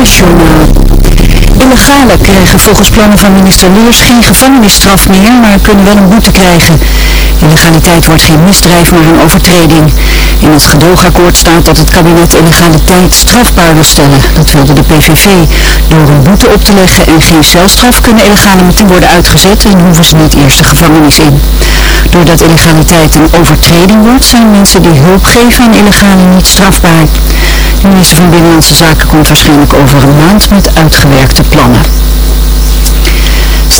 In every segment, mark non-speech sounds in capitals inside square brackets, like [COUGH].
еще на Illegalen krijgen volgens plannen van minister Leers geen gevangenisstraf meer, maar kunnen wel een boete krijgen. Illegaliteit wordt geen misdrijf, maar een overtreding. In het gedoogakkoord staat dat het kabinet illegaliteit strafbaar wil stellen. Dat wilde de PVV. Door een boete op te leggen en geen celstraf kunnen illegalen meteen worden uitgezet en hoeven ze niet eerst de gevangenis in. Doordat illegaliteit een overtreding wordt, zijn mensen die hulp geven aan illegalen niet strafbaar. De minister van Binnenlandse Zaken komt waarschijnlijk over een maand met uitgewerkte plannen.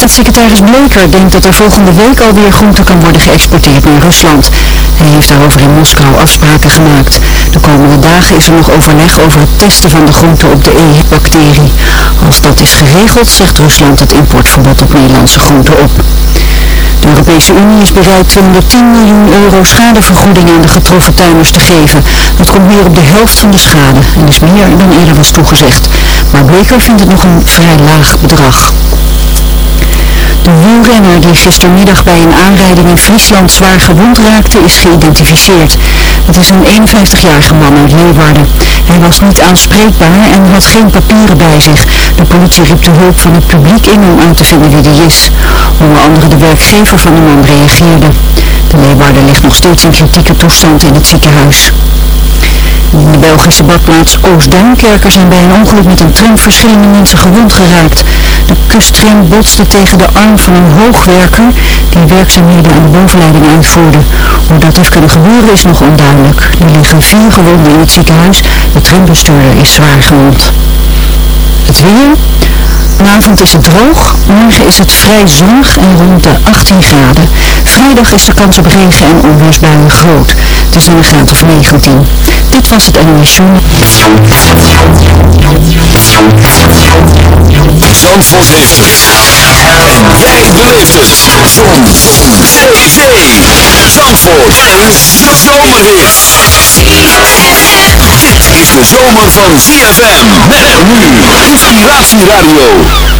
Staatssecretaris Bleker denkt dat er volgende week alweer groente kan worden geëxporteerd naar Rusland. Hij heeft daarover in Moskou afspraken gemaakt. De komende dagen is er nog overleg over het testen van de groente op de E-bacterie. Als dat is geregeld, zegt Rusland het importverbod op Nederlandse groenten op. De Europese Unie is bereid 210 miljoen euro schadevergoeding aan de getroffen tuinders te geven. Dat komt neer op de helft van de schade en is meer dan eerder was toegezegd. Maar Bleker vindt het nog een vrij laag bedrag. De wielrenner die gistermiddag bij een aanrijding in Friesland zwaar gewond raakte is geïdentificeerd. Het is een 51-jarige man uit Leeuwarden. Hij was niet aanspreekbaar en had geen papieren bij zich. De politie riep de hulp van het publiek in om uit te vinden wie die is. Onder andere de werkgever van de man reageerde. De Leeuwarden ligt nog steeds in kritieke toestand in het ziekenhuis. In de Belgische badplaats Oostduinkerker zijn bij een ongeluk met een tram verschillende mensen gewond geraakt. De kusttram botste tegen de arm van een hoogwerker die werkzaamheden aan de bovenleiding uitvoerde. Hoe dat heeft kunnen gebeuren is nog onduidelijk. Er liggen vier gewonden in het ziekenhuis. De trambestuurder is zwaar gewond. Het weer. Vanavond is het droog, morgen is het vrij zonnig en rond de 18 graden. Vrijdag is de kans op regen en onweersbuien groot. Het is een graad of 19. Dit was het NOS. Zandvoort heeft het. En jij beleeft het. Zon. Zee. Zandvoort. Een zomerhit. Dit is de zomer van ZFM. Met nu. Inspiratieradio.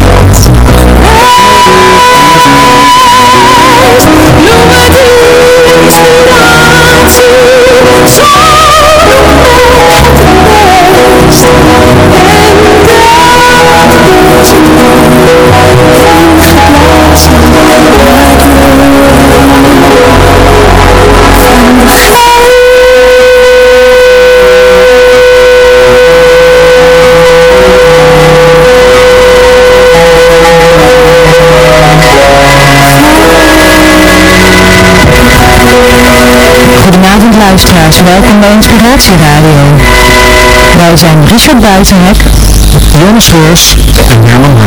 Thank you. Luisteraars, welkom bij Inspiratieradio. Wij zijn Richard Buitenhek, Jonas Roos en Herman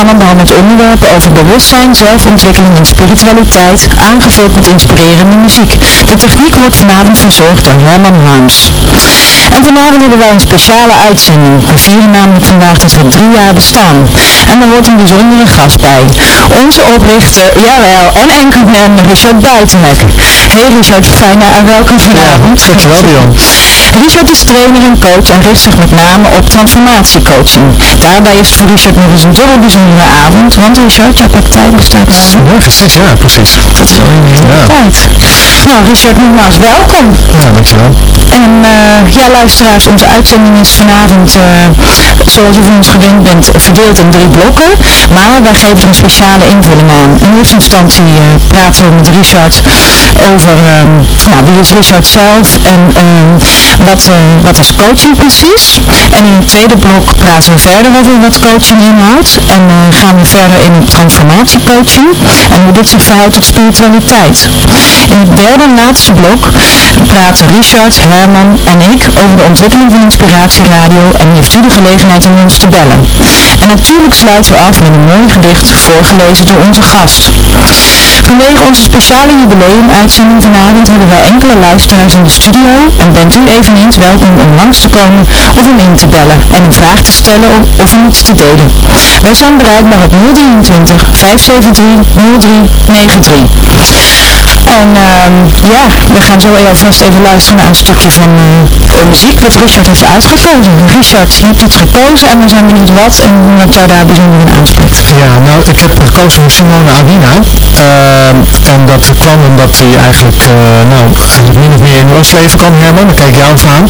Programma behandelt onderwerpen over bewustzijn, zelfontwikkeling en spiritualiteit, aangevuld met inspirerende muziek. De techniek wordt vanavond verzorgd door Herman Harms. En vanavond hebben wij een speciale uitzending. We vieren namelijk vandaag dat we drie jaar bestaan. En er wordt een bijzondere gast bij. Onze oprichter, jawel, en enkelman Richard Buitenhek. Hey Richard, fijn en welkom vanavond. Ja, dankjewel Jan. Richard is trainer en coach en richt zich met name op transformatiecoaching. Daarbij is het voor Richard nog eens een dubbel bijzondere avond, want Richard, jouw praktijk bestaat al Morgen zit, ja, precies. dat is al een Ja. tijd. Nou, Richard, nogmaals welkom. Ja, dankjewel. En eh, ja, luisteraars, onze uitzending is vanavond, eh, zoals u van ons gewend bent, verdeeld in drie blokken. Maar wij geven er een speciale invulling aan. In eerste instantie eh, praten we met Richard over ehm, nou, wie is Richard zelf en ehm, wat, eh, wat is coaching precies. En in het tweede blok praten we verder over wat coaching inhoudt. En gaan we verder in transformatiecoaching en hoe dit zich verhoudt tot spiritualiteit. In het derde en laatste blok praten Richard, Herman en ik over de ontwikkeling van Inspiratieradio en heeft u de gelegenheid om ons te bellen. En natuurlijk sluiten we af met een mooi gedicht voorgelezen door onze gast. Vanwege onze speciale jubileum-uitzending vanavond hebben wij enkele luisteraars in de studio en bent u eveneens welkom om langs te komen of om in te bellen en een vraag te stellen of om iets te delen. Wij zijn bereikbaar op 023 573 0393. En ehm, ja, we gaan zo alvast even luisteren naar een stukje van uh, muziek wat Richard heeft uitgekozen. Richard, je hebt het gekozen en we zijn benieuwd wat en wat jou daar bijzonder in aanspreekt. Ja, nou, ik heb gekozen voor Simone Awina. En dat kwam omdat hij eigenlijk, uh, nou, min meer in ons leven kwam, Herman. Dan kijk jou aan.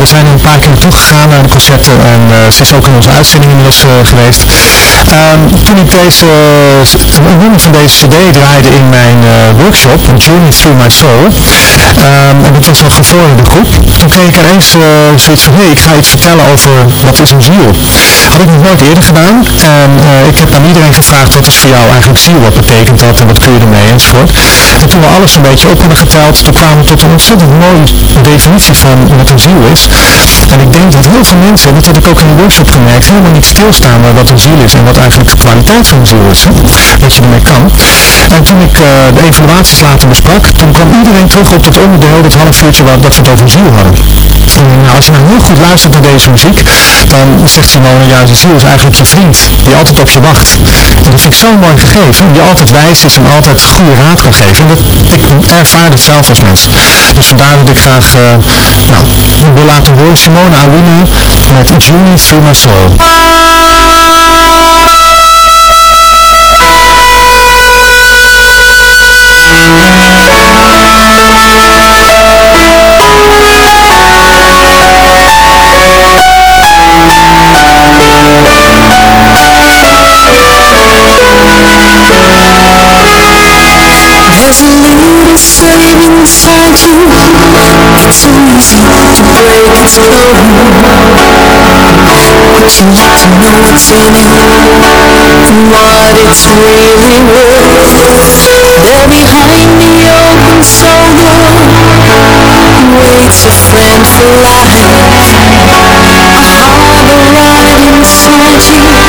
we zijn een paar keer naartoe gegaan naar de concerten en ze is ook in onze uitzending inmiddels geweest. Ehm, toen ik deze, een nummer van deze cd draaide in mijn workshop, Journey Through My Soul. Um, en dat was een gevorderde groep. Toen kreeg ik ineens zoiets van, hey, ik ga iets vertellen over wat is een ziel. Had ik nog nooit eerder gedaan. En ik heb aan iedereen gevraagd, wat is voor jou eigenlijk ziel? Wat betekent dat en wat kun je ermee enzovoort. En toen we alles een beetje op hadden geteld, toen kwamen tot een ontzettend mooie definitie van wat een ziel is. En ik denk dat heel veel mensen, en dat heb ik ook in de workshop gemerkt, helemaal niet stilstaan bij wat een ziel is en wat eigenlijk de kwaliteit van een ziel is. Dat je ermee kan. En toen ik uh, de evaluaties later besprak, toen kwam iedereen terug op dat onderdeel, dat half uurtje waar, dat we het over ziel hadden. Nou, als je nou heel goed luistert naar deze muziek, dan zegt Simone, ja, de ziel is eigenlijk je vriend, die altijd op je wacht. En dat vind ik zo mooi gegeven, die altijd wijs is en altijd goede raad kan geven. En dat, ik ervaar het zelf als mens. Dus vandaar dat ik graag uh, nou, wil laten horen Simone Awina met Journey Through My Soul. Inside you It's so easy to break it through But you need to know it's in it What it's really worth There behind the open soul door Waits a friend for life A harbor right inside you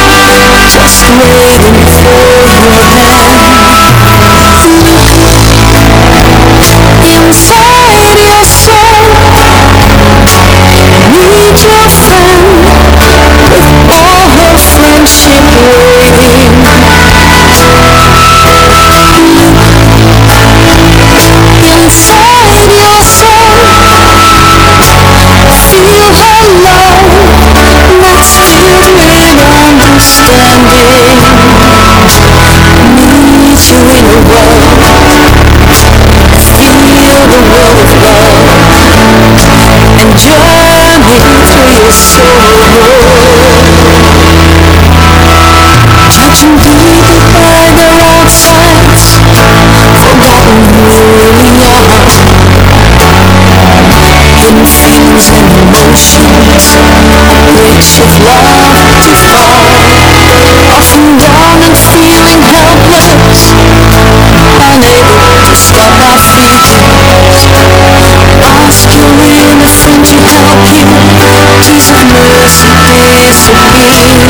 to some mercy, please, please.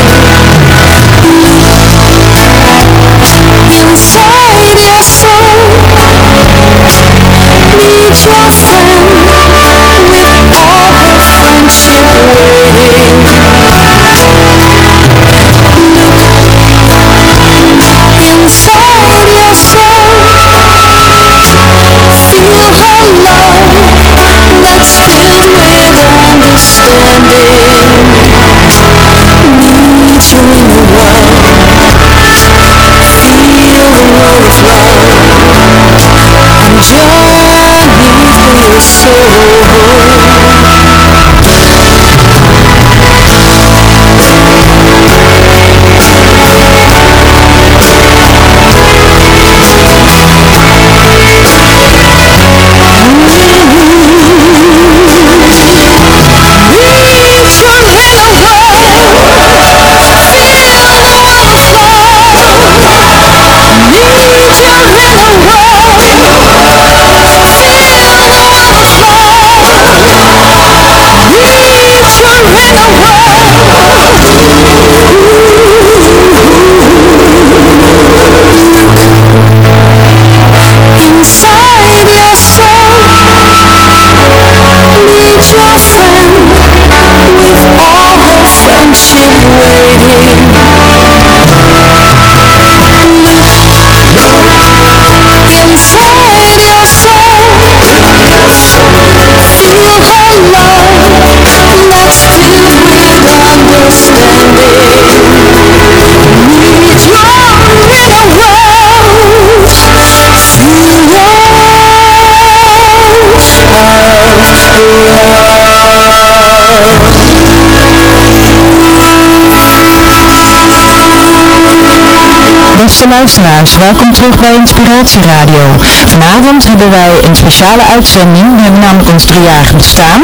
Beste luisteraars, welkom terug bij Inspiratie Radio. Vanavond hebben wij een speciale uitzending. We hebben namelijk ons driejarig bestaan.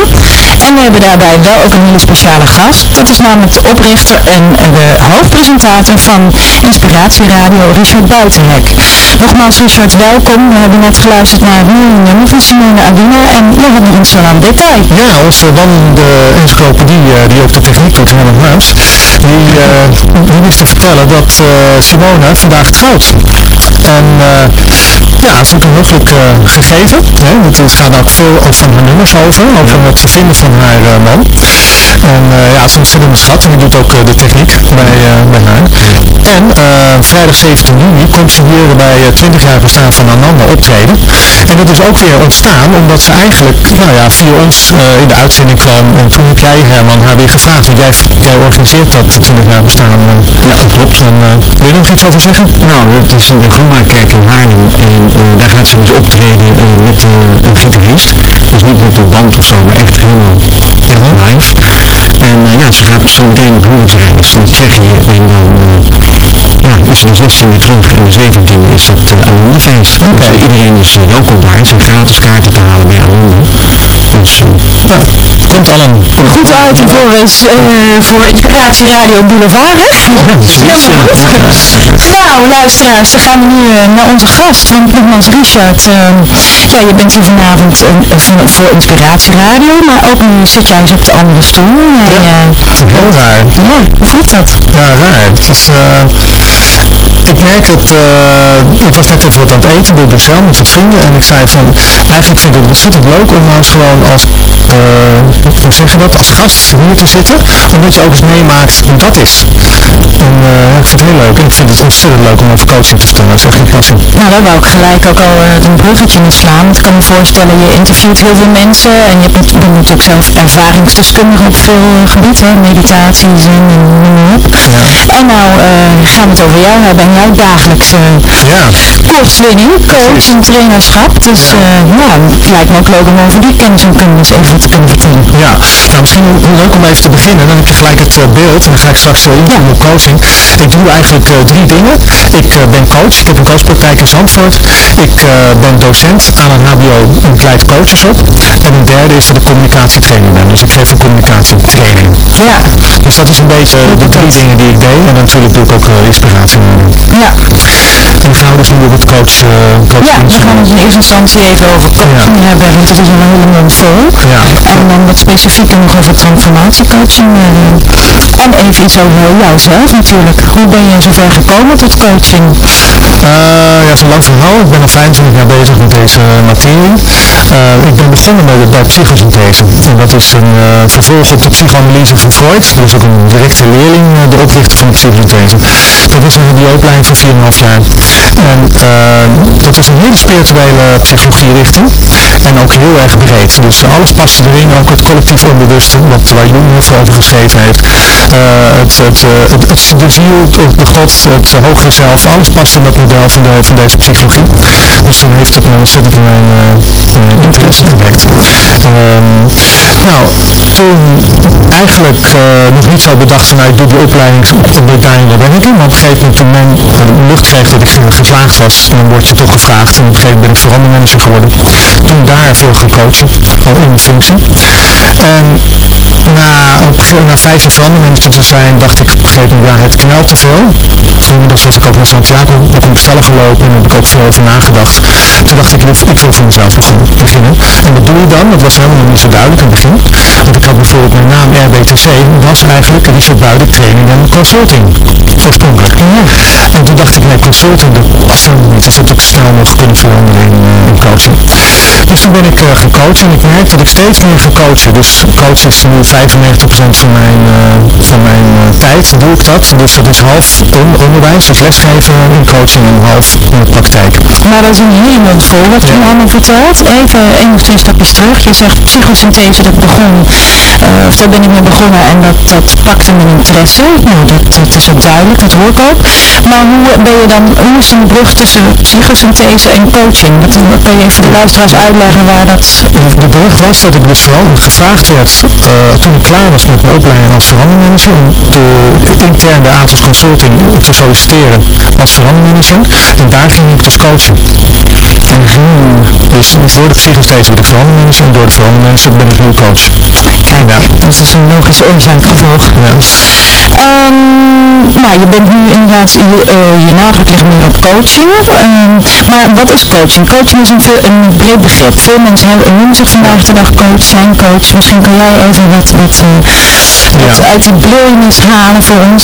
En we hebben daarbij wel ook een hele speciale gast. Dat is namelijk de oprichter en de hoofdpresentator van Inspiratie Radio, Richard Buitenhek. Nogmaals Richard, welkom. We hebben net geluisterd naar het nieuwe van Simone Adina en je hebt nog een aan detail. Ja, onze wandelende encyclopedie, uh, die ook de techniek doet, Herman Huis, die, uh, te vertellen dat uh, Simone vandaag trouwt. En ja, ze heeft een heugelijk gegeven. Hè? Het, het gaat ook veel ook van haar nummers over, over het vervinden van haar man. En ja, het is een schat en die doet ook de techniek bij, bij haar. En vrijdag 17 juni komt ze hier bij 20 jaar bestaan van Ananda optreden. En dat is ook weer ontstaan omdat ze eigenlijk, nou ja, via ons in de uitzending kwam. En toen heb jij Herman haar weer gevraagd, want jij, jij organiseert dat 20 jaar bestaan. ja, klopt. En wil je nog iets over zeggen? Nou, het is in de Groenmaarkerk in Haarlem en daar gaat ze dus optreden met een gitarist. Dus niet met een band of zo, maar echt helemaal live. En ja, ze gaat zo meteen op huwelijksreis van Tsjechië en dan ja, is er de 16 weer terug en de 17e is het uh, Alumnifeest. Okay. Dus iedereen is welkom daar. Het zijn gratis kaarten te halen bij Alumni. Dus ja, komt allen goed uit voor, voor Inspiratie Radio Boulevard, hè? Ja, Nou, luisteraars, dan gaan we nu naar onze gast. Want nogmaals, Richard, ja, je bent hier vanavond voor Inspiratie Radio, maar ook nu zit jij eens op de andere stoel. Ja, heel raar. Ja, hoe voelt dat? Ja, raar. Het is, ik merk het, uh, ik was net even wat aan het eten bij Brussel met wat vrienden en ik zei van, eigenlijk vind ik het ontzettend leuk om nou eens gewoon als, uh, hoe zeg je dat, als gast hier te zitten, omdat je ook eens meemaakt hoe dat is. En uh, ja, ik vind het heel leuk en ik vind het ontzettend leuk om over coaching te vertellen, dat is echt een passie. Nou, daar wou ik gelijk ook al een bruggetje mee slaan, want ik kan me voorstellen, je interviewt heel veel mensen en je bent, bent natuurlijk zelf ervaringsdeskundige op veel gebieden, en noem maar op. Ja. En nou gaan we het over jou hebben en jouw dagelijkse ja. coach en trainerschap. Dus ja. Ja, het lijkt me ook leuk om over die kennis en te kunnen vertellen. Ja, nou misschien leuk om even te beginnen. Dan heb je gelijk het uh, beeld en dan ga ik straks inzoomen ja. op coaching. Ik doe eigenlijk drie dingen. Ik ben coach, ik heb een coachpraktijk in Zandvoort. Ik ben docent aan een hbo en ik leid coaches op. En een derde is dat ik communicatietrainer ben. Dus ik geef een communicatietraining. Ja. Dus dat is een beetje de drie dingen die ik deed. En natuurlijk doe ik ook inspiratie. Ja. En gaan we dus nu op het coach, uh, coach Ja, we gaan het in eerste instantie even over coaching ja. hebben, want dat is een hele mond Ja. En dan wat specifieker nog over transformatiecoaching. En even iets over jouzelf natuurlijk. Hoe ben je zover gekomen tot coaching? Uh, ja, het is een lang verhaal. Ik ben al 25 jaar bezig met deze materie. ik ben begonnen met, bij psychosynthese. En dat is een vervolg op de psychoanalyse van Freud. Dat is ook een directe leerling, de oprichter van de psychosynthese. Dat is een HBO-opleiding van 4,5 jaar. En dat is een hele spirituele psychologie-richting. En ook heel erg breed. Dus alles past erin, ook het collectief onbewuste, wat waar Jung heel veel over geschreven heeft. Uh, het, het, het, het, de ziel, de god, het hogere zelf, alles past in dat model van, de, van deze psychologie. Dus dan heeft het me ontzettend mijn uh, interesse gewekt. Um, nou, toen eigenlijk nog niet zo bedacht van ik doe die opleiding, ik daarin wil werken. Maar op een gegeven moment toen men lucht kreeg dat ik geslaagd was, dan word je toch gevraagd. En op een gegeven moment ben ik verandermanager geworden. Toen daar veel al in de functie. En na, op, na vijf jaar verandermanager te zijn, dacht ik op een gegeven moment, het knelt te veel. Inmiddels was ik ook naar Santiago, heb ik verder gelopen en heb ik ook veel over nagedacht. Toen dacht ik, ik wil voor mezelf beginnen. En wat doe je dan? Dat was helemaal niet zo duidelijk in het begin. Want ik had bijvoorbeeld mijn naam RBTC, was eigenlijk Richard Buiden Training en Consulting. Oorspronkelijk. Ja. En toen dacht ik, nee, consulting, dat past helemaal niet. Dus dat ik snel nog kunnen veranderen in, in coaching. Dus toen ben ik gaan coachen en ik merk dat ik steeds meer ga coachen. Dus coachen is nu 95% van mijn, uh, van mijn tijd, doe ik dat. Dus dat is half on onderwijs, dus lesgeven in coaching en half in de praktijk. Maar dat is een hele mond vol wat je allemaal vertelt. Even één of twee stapjes terug. Je zegt psychosynthese, dat begon, of daar ben ik mee begonnen en dat, dat pakte mijn interesse. Nou, dat, dat is ook duidelijk, dat hoor ik ook. Maar hoe ben je dan hoe is een brug tussen psychosynthese en coaching? Wat kan je even de luisteraars uitleggen waar dat... De brug was dat ik dus vooral gevraagd werd, uh, toen ik klaar was met mijn opleiding als verandermanager, om de, intern bij Atos Consulting te solliciteren als verandermanager. En daar ging ik dus coachen. Dus door de psychosynthese ben ik verandermanager en door de verandermanager ben ik nu coach. Kijk, ja. dat is een logische oorzaak gevolg. Ja. Um, nou, je bent nu inderdaad, je, uh, je nadruk ligt meer op coaching. Um, maar wat is coaching? Coaching is een, een breed begrip. Veel mensen hebben, noemen zich vandaag de dag coach, zijn coach. Misschien kan jij even wat, wat, uh, wat ja. uit die blurriness halen voor ons.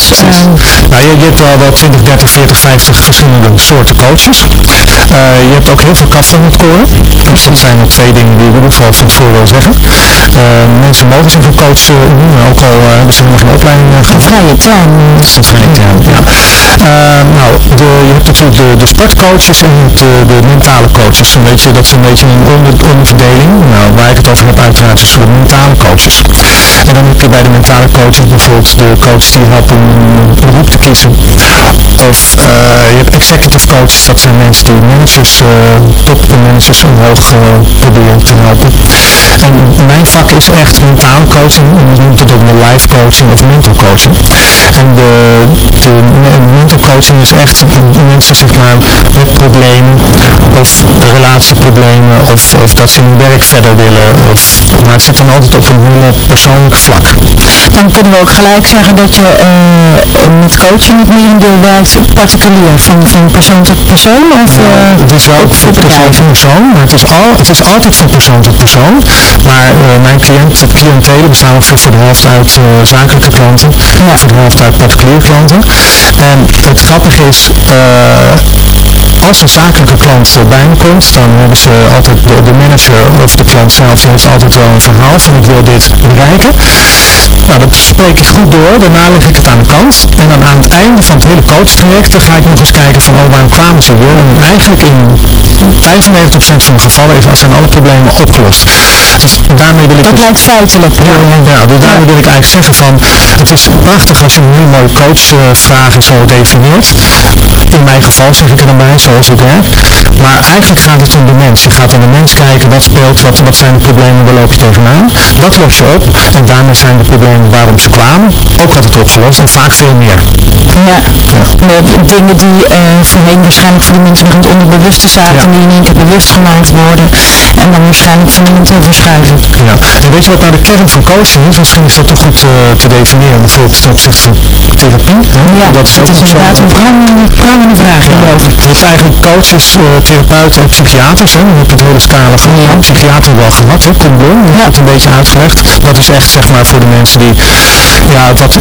Nou, je, je, hebt wel wel 20, 30, 40, 50 verschillende soorten coaches. Uh, je hebt ook heel veel kasten met koren. Dus dat zijn nog twee dingen die ik in ieder geval van tevoren wil zeggen. mensen mogen zich een coach noemen, ook al hebben ze nog geen opleiding gehad. Vrije term. Dat is een vrije term, ja. nou, de, je hebt natuurlijk de, de sportcoaches en de, de mentale coaches. Een beetje, dat is een beetje een onder, onderverdeling. Nou, waar ik het over heb uiteraard is voor de mentale coaches. En dan heb je bij de mentale coaches bijvoorbeeld de coaches die helpen een beroep te kiezen. Of uh, je hebt executive coaches, dat zijn mensen die managers, top managers omhoog proberen te helpen. En vak is echt mentale coaching, je noemt het ook de life coaching of mental coaching. En de, de mental coaching is echt mensen zeg maar met problemen of relatieproblemen of, of dat ze hun werk verder willen. Of, maar het zit dan altijd op een hele persoonlijk vlak. Dan kunnen we ook gelijk zeggen dat je uh, met coaching het merendeel werkt particulier, van, van persoon tot persoon? Of, uh, het is wel voor persoon tot persoon, maar het is, al, het is altijd van persoon tot persoon. Maar uh, mijn cliënt, cliëntelen bestaan voor, voor de helft uit zakelijke klanten, ja. voor de helft uit particulier klanten. En het grappige is, als een zakelijke klant bij me komt, dan hebben ze altijd, de, de manager of de klant zelf heeft altijd wel een verhaal van ik wil dit bereiken. Nou, dat spreek ik goed door, daarna leg ik het aan de kant. En dan aan het einde van het hele coachtraject, dan ga ik nog eens kijken van, oh, waarom kwamen ze hier? En eigenlijk in 95% van de gevallen zijn alle problemen opgelost. Dus daarmee wil ik... Dat dus, lijkt feitelijk. Ja, ja, dus daarmee wil ik eigenlijk zeggen van, het is prachtig als je een hele mooie coachvragen zo definieert. In mijn geval zeg ik er dan bij, Maar eigenlijk gaat het om de mens. Je gaat aan de mens kijken, wat speelt, wat, wat zijn de problemen, waar loop je tegenaan. Dat los je op en daarmee zijn de problemen waarom ze kwamen ook altijd opgelost en vaak veel meer. Ja, ja. dingen die uh, voorheen waarschijnlijk voor de mensen nog in het onderbewuste zaten, die in één keer bewust gemaakt worden en dan waarschijnlijk fundamenteel verschuiven. Ja, en weet je wat nou de kern van coaching is? Misschien is dat toch goed uh, te definiëren, bijvoorbeeld ten opzichte van therapie. Hè? Ja, dat is, inderdaad een prangende vraag hierover. Je coaches, uh, therapeuten en psychiaters. Hè? Je hebt het hele scala van ja. psychiater wel gehad, hè? Kom Blom, ja. het een beetje uitgelegd. Dat is echt zeg maar voor de mensen die ja, wat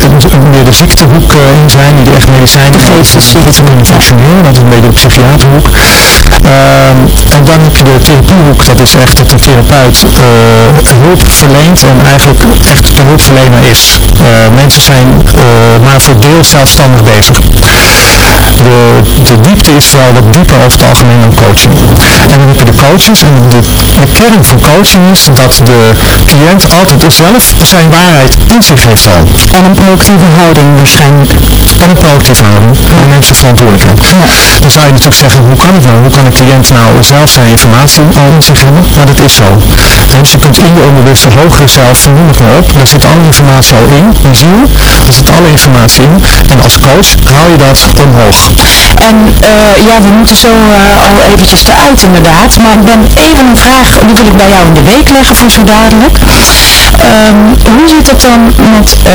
meer de ziektehoek uh, in zijn, die echt medicijnen geven, vitamine functioneren, dat is een beetje de psychiaterhoek. Um, en dan heb je de therapiehoek, dat is echt dat de therapeut uh, hulp verleent en eigenlijk echt de hulpverlener is. Uh, mensen zijn maar voor deel zelfstandig bezig. De, de diepte is wel wat dieper over het algemeen dan coaching. En dan heb je de coaches en de, de kern van coaching is dat de cliënt altijd zelf zijn waarheid in zich heeft al. En een proactieve houding waarschijnlijk. En een proactieve houding. En neemt zijn verantwoordelijkheid. Ja. Dan zou je natuurlijk zeggen, hoe kan het nou? Hoe kan een cliënt nou zelf zijn informatie al in zich hebben? Maar dat is zo. Dus je kunt in je onbewuste hogere zelf, noem het maar op, daar zit alle informatie al in, in ziel, daar zit alle informatie in. En als coach haal je dat omhoog. En uh, ja, we moeten zo uh, al eventjes eruit inderdaad, maar ik ben even een vraag, die wil ik bij jou in de week leggen voor zo dadelijk. Um, hoe zit het dan met, uh,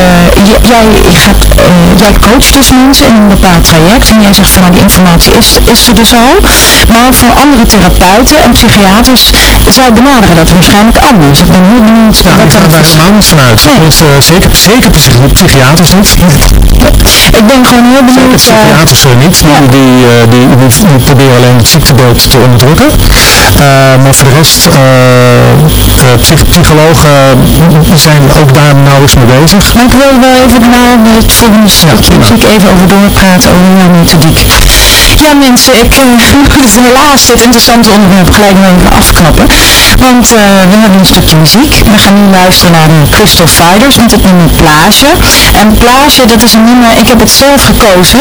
jij, gaat, jij coacht dus mensen in een bepaald traject en jij zegt van nou die informatie is, is er dus al, maar voor andere therapeuten en psychiaters, zij benaderen dat waarschijnlijk anders. Ik ben heel benieuwd nou, wat dat is. helemaal niet vanuit. Nee. zeker, zeker psychiaters niet. Ik ben gewoon heel benieuwd. Zeker psychiaters niet, die, die, die, die, proberen alleen het ziektebeeld te onderdrukken. Uh, maar voor de rest, uh, psychologen zijn ook daar nauwelijks mee bezig. Maar ik wil wel even na het ja, even over doorpraten over jouw methodiek. Ja mensen, ik [LAUGHS] moet helaas dit interessante onderwerp gelijk nog even afknappen. Want uh, we hebben een stukje muziek. We gaan nu luisteren naar de Crystal Fighters met het nummer Plage. En Plage, dat is een nummer, ik heb het zelf gekozen.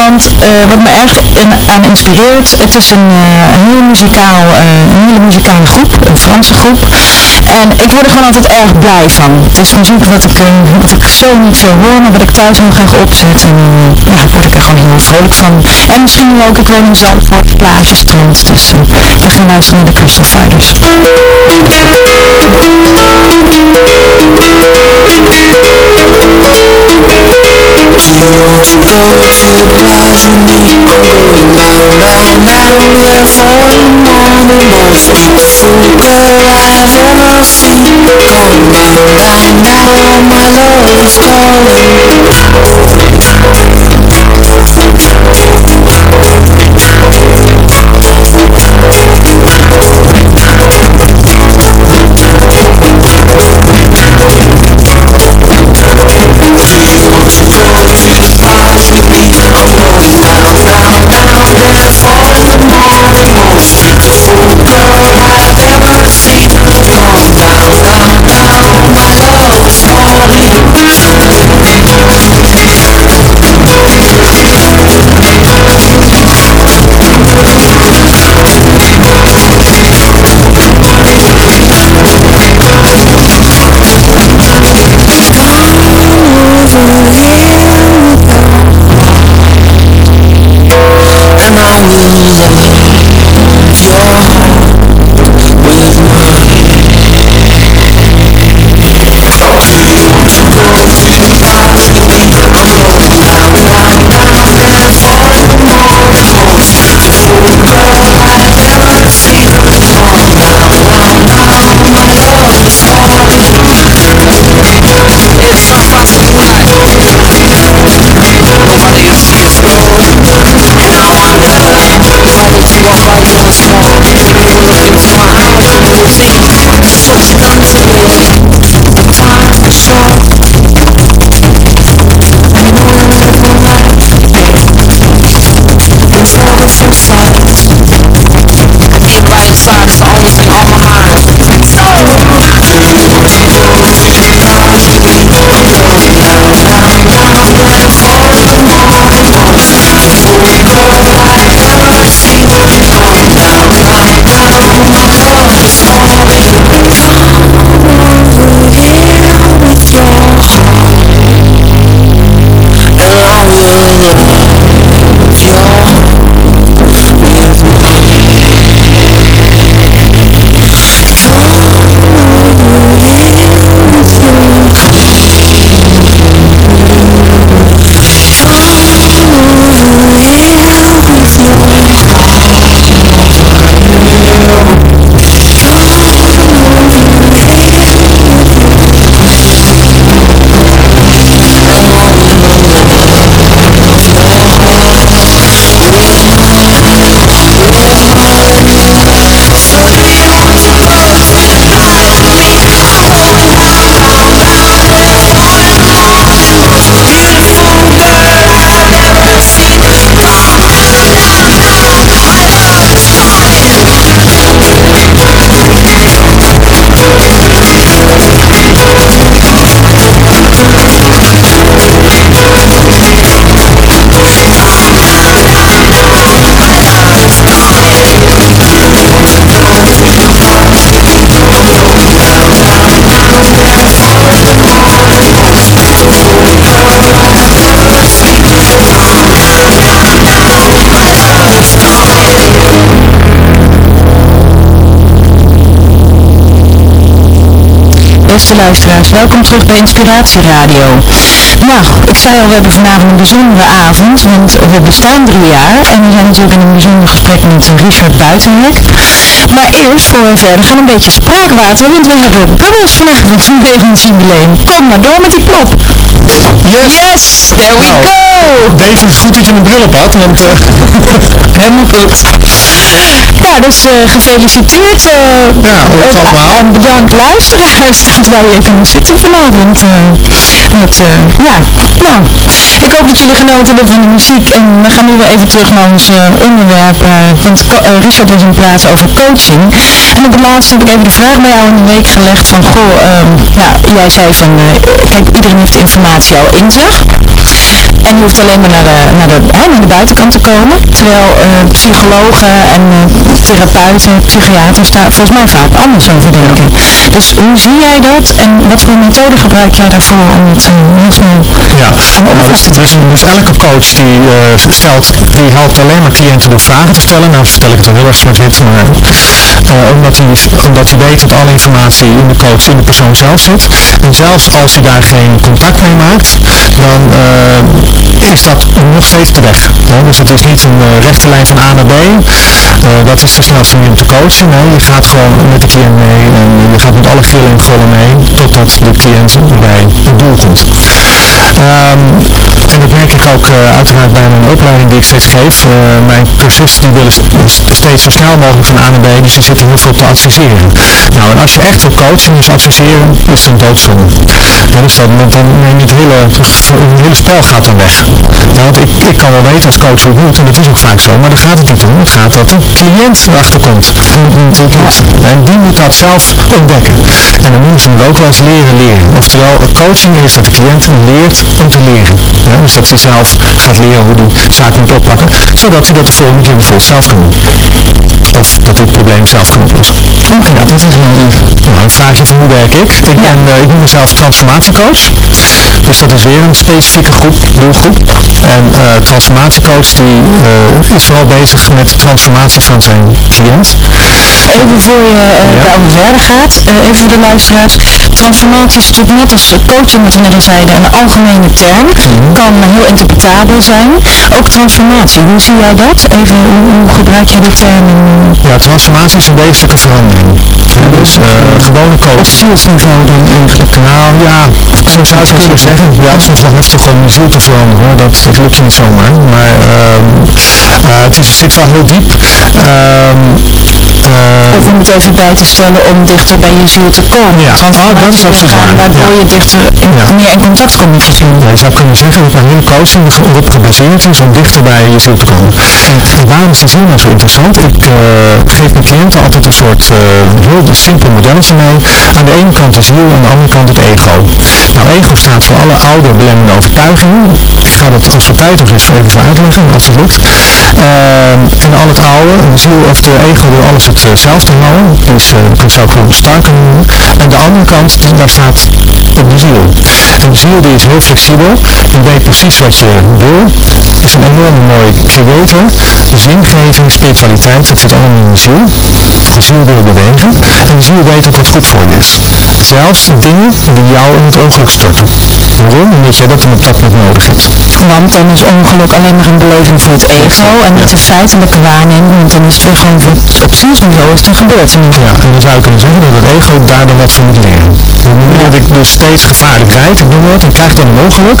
Want uh, wat me erg in, aan inspireert, het is een, een heel muzikaal, een hele muzikale groep, een Franse groep. En ik word er gewoon altijd erg blij van. Het is muziek wat ik, wat ik zo niet zo hoor, maar wat ik thuis heel graag opzet. En ja, word ik er gewoon heel vrolijk van. En misschien ook, ik weet niet zo, het plaatje strand. Dus uh, we gaan luisteren naar de Crystal Fighters. Do you. want to go to the place you need Going out right now, we're falling down the most Super I've ever seen Right now, right now, my love is calling luisteraars, welkom terug bij Inspiratie Radio. Nou, ik zei al, we hebben vanavond een bijzondere avond, want we bestaan drie jaar en we zijn natuurlijk in een bijzonder gesprek met Richard Buitenhek. Maar eerst, voor we verder gaan, een beetje spraakwater, want we hebben bubbels vanavond vanwege ons jubileum. Kom maar door met die plop. Yes! Yes! There we Nou. go! Is goed dat je mijn bril op had, want... eh, [LAUGHS] Helemaal goed. Ja, dus eh, gefeliciteerd. eh, Ja, het eh, allemaal. En bedankt luisteraars [LAUGHS] dat wij kunnen zitten vanavond. eh, ja, nou, ik hoop dat jullie genoten hebben van de muziek. En we gaan nu weer even terug naar ons eh, onderwerp. eh, want co- eh, Richard was in plaats over coaching. En op het laatst heb ik even de vraag bij jou in de week gelegd van, goh, ehm, jij zei van, eh, kijk, iedereen heeft informatie al in zich. En je hoeft alleen maar naar de, naar de, hè, naar de buitenkant te komen. Terwijl eh, psychologen en eh, therapeuten, psychiaters daar volgens mij vaak anders over denken. Dus hoe zie jij dat en wat voor methode gebruik jij daarvoor om het eh, heel snel Ja, dus, dus, elke coach die stelt, die helpt alleen maar cliënten door vragen te stellen. Nou vertel ik het wel heel erg zwart-wit, maar omdat, hij, omdat hij weet dat alle informatie in de coach in de persoon zelf zit. En zelfs als hij daar geen contact mee maakt, dan is dat nog steeds de weg. dus het is niet een eh, rechte lijn van A naar B. Eh, dat is de snelste manier om te coachen. Je gaat gewoon met de cliënt mee en je gaat met alle gillen en gollen mee totdat de cliënt bij het doel komt. Ehm, en dat merk ik ook eh, uiteraard bij mijn opleiding die ik steeds geef. Mijn cursisten die willen steeds zo snel mogelijk van A naar B, dus die zitten heel veel te adviseren. Nou, en als je echt wil coachen is adviseren, is het een doodzonde. Ja, dus dan, dan neem je het hele, het hele spel gaat dan weg. Ja, want ik, ik kan wel weten als coach hoe het moet, en dat is ook vaak zo, maar daar gaat het niet om. Het gaat dat de cliënt erachter komt. En die moet dat zelf ontdekken. En dan moeten ze hem ook wel eens leren leren. Oftewel, coaching is dat de cliënt leert om te leren. Ja, dus dat hij zelf gaat leren hoe hij zaken moet oppakken, zodat hij dat de volgende keer bijvoorbeeld zelf kan doen. Of dat hij het probleem zelf kan oplossen. Oké, ja, dat is. Nou, dan vraag je van hoe werk ik? Ik, ben, eh, ik noem mezelf transformatiecoach. Dus dat is weer een specifieke groep, doelgroep. En eh transformatiecoach die eh, is vooral bezig met de transformatie van zijn cliënt. Even voor je eh daarover verder gaat, eh, even voor de luisteraars. Transformatie is natuurlijk net als coaching wat we net al zeiden een algemene term. Kan heel interpretabel zijn. Ook transformatie, hoe zie jij dat? Even, hoe, hoe gebruik jij die term? Ja, transformatie is een wezenlijke verandering. Ja, dus gewone coach. Zielsniveau dan eigenlijk. Nou ja, zo zou je het kunnen zeggen. Ja, soms nog heftig om je ziel te veranderen hoor. Dat, dat lukt niet zomaar. Maar ehm, het, is, het zit wel heel diep. Ehm, eh, Of om het even bij te stellen om dichter bij je ziel te komen. Ja, oh, dat is. Waardoor je dichter in- meer in contact komt met je ziel. Ja, je zou kunnen zeggen dat mijn hele coaching erop gebaseerd is om dichter bij je ziel te komen. En waarom is de ziel nou zo interessant? Ik eh, geef mijn cliënten altijd een soort eh, heel simpel modelletje mee. Aan de ene kant de ziel, aan de andere kant het ego. Nou, ego staat voor alle oude belemmerende overtuigingen. Ik ga dat als we tijd nog eens even voor uitleggen, als het lukt. Ehm, en al het oude, de ziel of de ego wil alles hetzelfde houden. Dus eh dat zou gewoon sterker noemen. En de andere kant, daar staat de ziel. En de ziel die is heel flexibel, die weet precies wat je wil. is een enorm mooi creator. Zingeving, spiritualiteit, dat zit allemaal in de ziel. De ziel wil bewegen. En de ziel weet ook wat goed voor je is. Zelfs dingen die jou in het ongeluk storten. Waarom? Omdat jij dat op dat moment nodig hebt. Want dan is ongeluk alleen maar een beleving voor het ego en niet de feitelijke waarneming, want dan is het weer gewoon is het een gebeurtenis. Ja, en dan zou je kunnen zeggen dat het ego daar dan wat van moet leren. Wanneer ik dus steeds gevaarlijk rijd, ik noem wat, en krijg dan een ongeluk,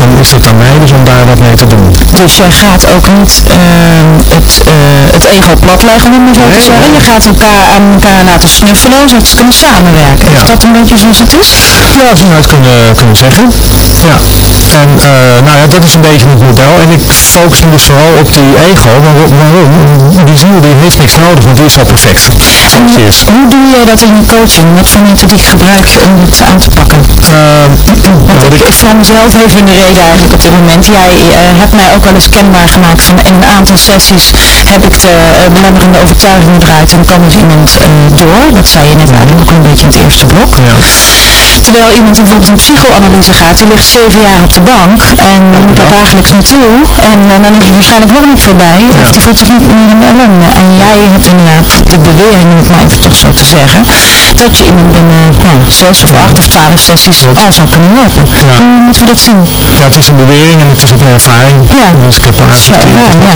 dan is het aan mij dus om daar wat mee te doen. Dus jij gaat ook niet ehm, het, eh, het ego platleggen, om het zo te zeggen. Je gaat elkaar aan elkaar laten snuffelen, zodat ze kunnen samenwerken. Is dat een beetje zoals het is? Ja, zo zou je het kunnen, kunnen zeggen. Ja. En eh, nou ja, dat is een beetje het model. En ik focus me dus vooral op die ego. Waarom? Die ziel die heeft niks nodig, want is al perfect. En hoe doe jij dat in je coaching? Wat voor methodiek gebruik je om het aan te pakken? Want wat ik, ik, sta mezelf even in de reden eigenlijk op dit moment. Jij eh, hebt mij ook wel eens kenbaar gemaakt van in een aantal sessies heb ik de eh, belemmerende overtuigingen eruit en dan kan dus iemand eh, door. Dat zei je net eigenlijk ook een beetje in het eerste blok. ja. Terwijl iemand die bijvoorbeeld een psychoanalyse gaat, die ligt zeven jaar op de bank en moet daar dagelijks naartoe. En dan is het waarschijnlijk nog niet voorbij, of die voelt zich niet meer in de ellende. En jij hebt de bewering, om het maar even toch zo te zeggen, dat je iemand binnen nou, zes of acht of twaalf sessies al zou kunnen helpen. Hoe moeten we dat zien? ja, het is een bewering en het is ook een ervaring. Ja. Dus ik heb een Ja, ja, ja.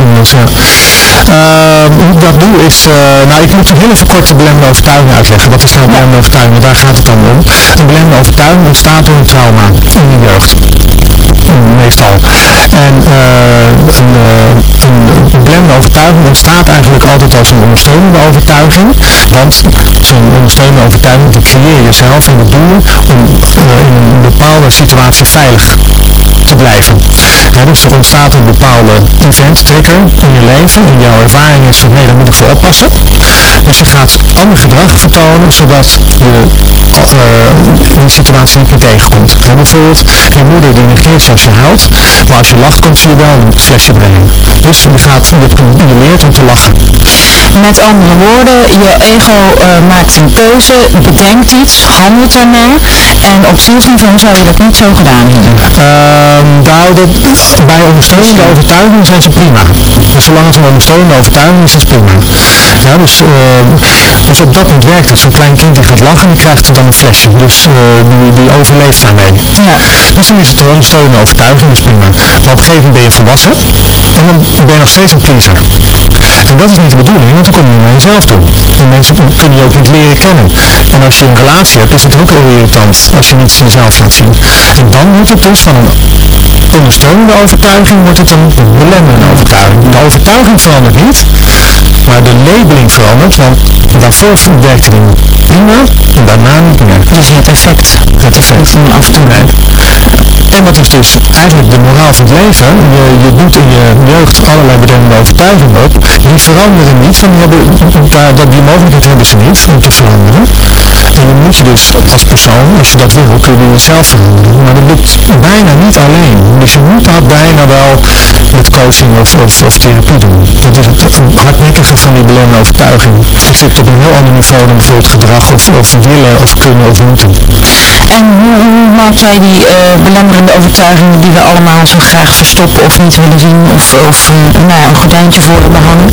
Ja. Ehm, hoe ik dat doe is, eh, nou ik moet heel even kort de belemmerende overtuiging uitleggen. Wat is nou een belemmerende overtuiging? Want daar gaat het dan om. Een belemmerende overtuiging ontstaat door een trauma in de jeugd. meestal. En eh, een, een belemmerende overtuiging ontstaat eigenlijk altijd als een ondersteunende overtuiging. Want zo'n ondersteunende overtuiging die creëer je zelf het doel om eh, in een bepaalde situatie veilig te blijven. dus er ontstaat een bepaalde event trigger in je leven en jouw ervaring is van nee, daar moet ik voor oppassen. Dus je gaat ander gedrag vertonen zodat je uh, in die situatie niet meer tegenkomt. Bijvoorbeeld, je moeder die negeert je als je huilt, maar als je lacht komt ze je wel een flesje brengen. Dus je, gaat, je leert om te lachen. Met andere woorden, je ego uh, maakt een keuze, bedenkt iets, handelt ernaar en op ziel van zou je dat niet zo gedaan hebben. Nou, dat, bij ondersteunende overtuigingen zijn ze prima. Dus zolang het een ondersteunende overtuiging is, is prima. Ja, dus, uh, dus op dat moment werkt het. Zo'n klein kind die gaat lachen, die krijgt er dan een flesje. Dus uh, die, die overleeft daarmee. Ja. Dus dan is het een ondersteunende overtuiging, is prima. Maar op een gegeven moment ben je volwassen en dan ben je nog steeds een pleaser. En dat is niet de bedoeling, want kom je naar jezelf toe. En mensen kunnen je ook niet leren kennen. En als je een relatie hebt, is het ook heel irritant als je niets van jezelf laat zien. En dan moet het dus van een ondersteunende overtuiging, wordt het een belemmerende overtuiging. De overtuiging verandert niet, maar de labeling verandert, want daarvoor werkt het prima en daarna niet meer. Dus het effect. Het effect. Van af en toe. En dat is dus eigenlijk de moraal van het leven. Je, je doet in je jeugd allerlei bedenkende overtuigingen op. Die veranderen niet. Van, hebben, dat, die mogelijkheid hebben ze niet om te veranderen. En dan moet je dus als persoon, als je dat wil, kun je jezelf veranderen. Maar dat lukt bijna niet alleen. Dus je moet dat bijna wel met coaching of, of, therapie doen. Dat is het hardnekkige van die belemmerende overtuiging. Het zit op een heel ander niveau dan bijvoorbeeld gedrag of, of willen of kunnen of moeten. En hoe, hoe maak jij die uh, belemmerende overtuigingen die we allemaal zo graag verstoppen of niet willen zien of, of uh, nou een gordijntje voor hebben hangen.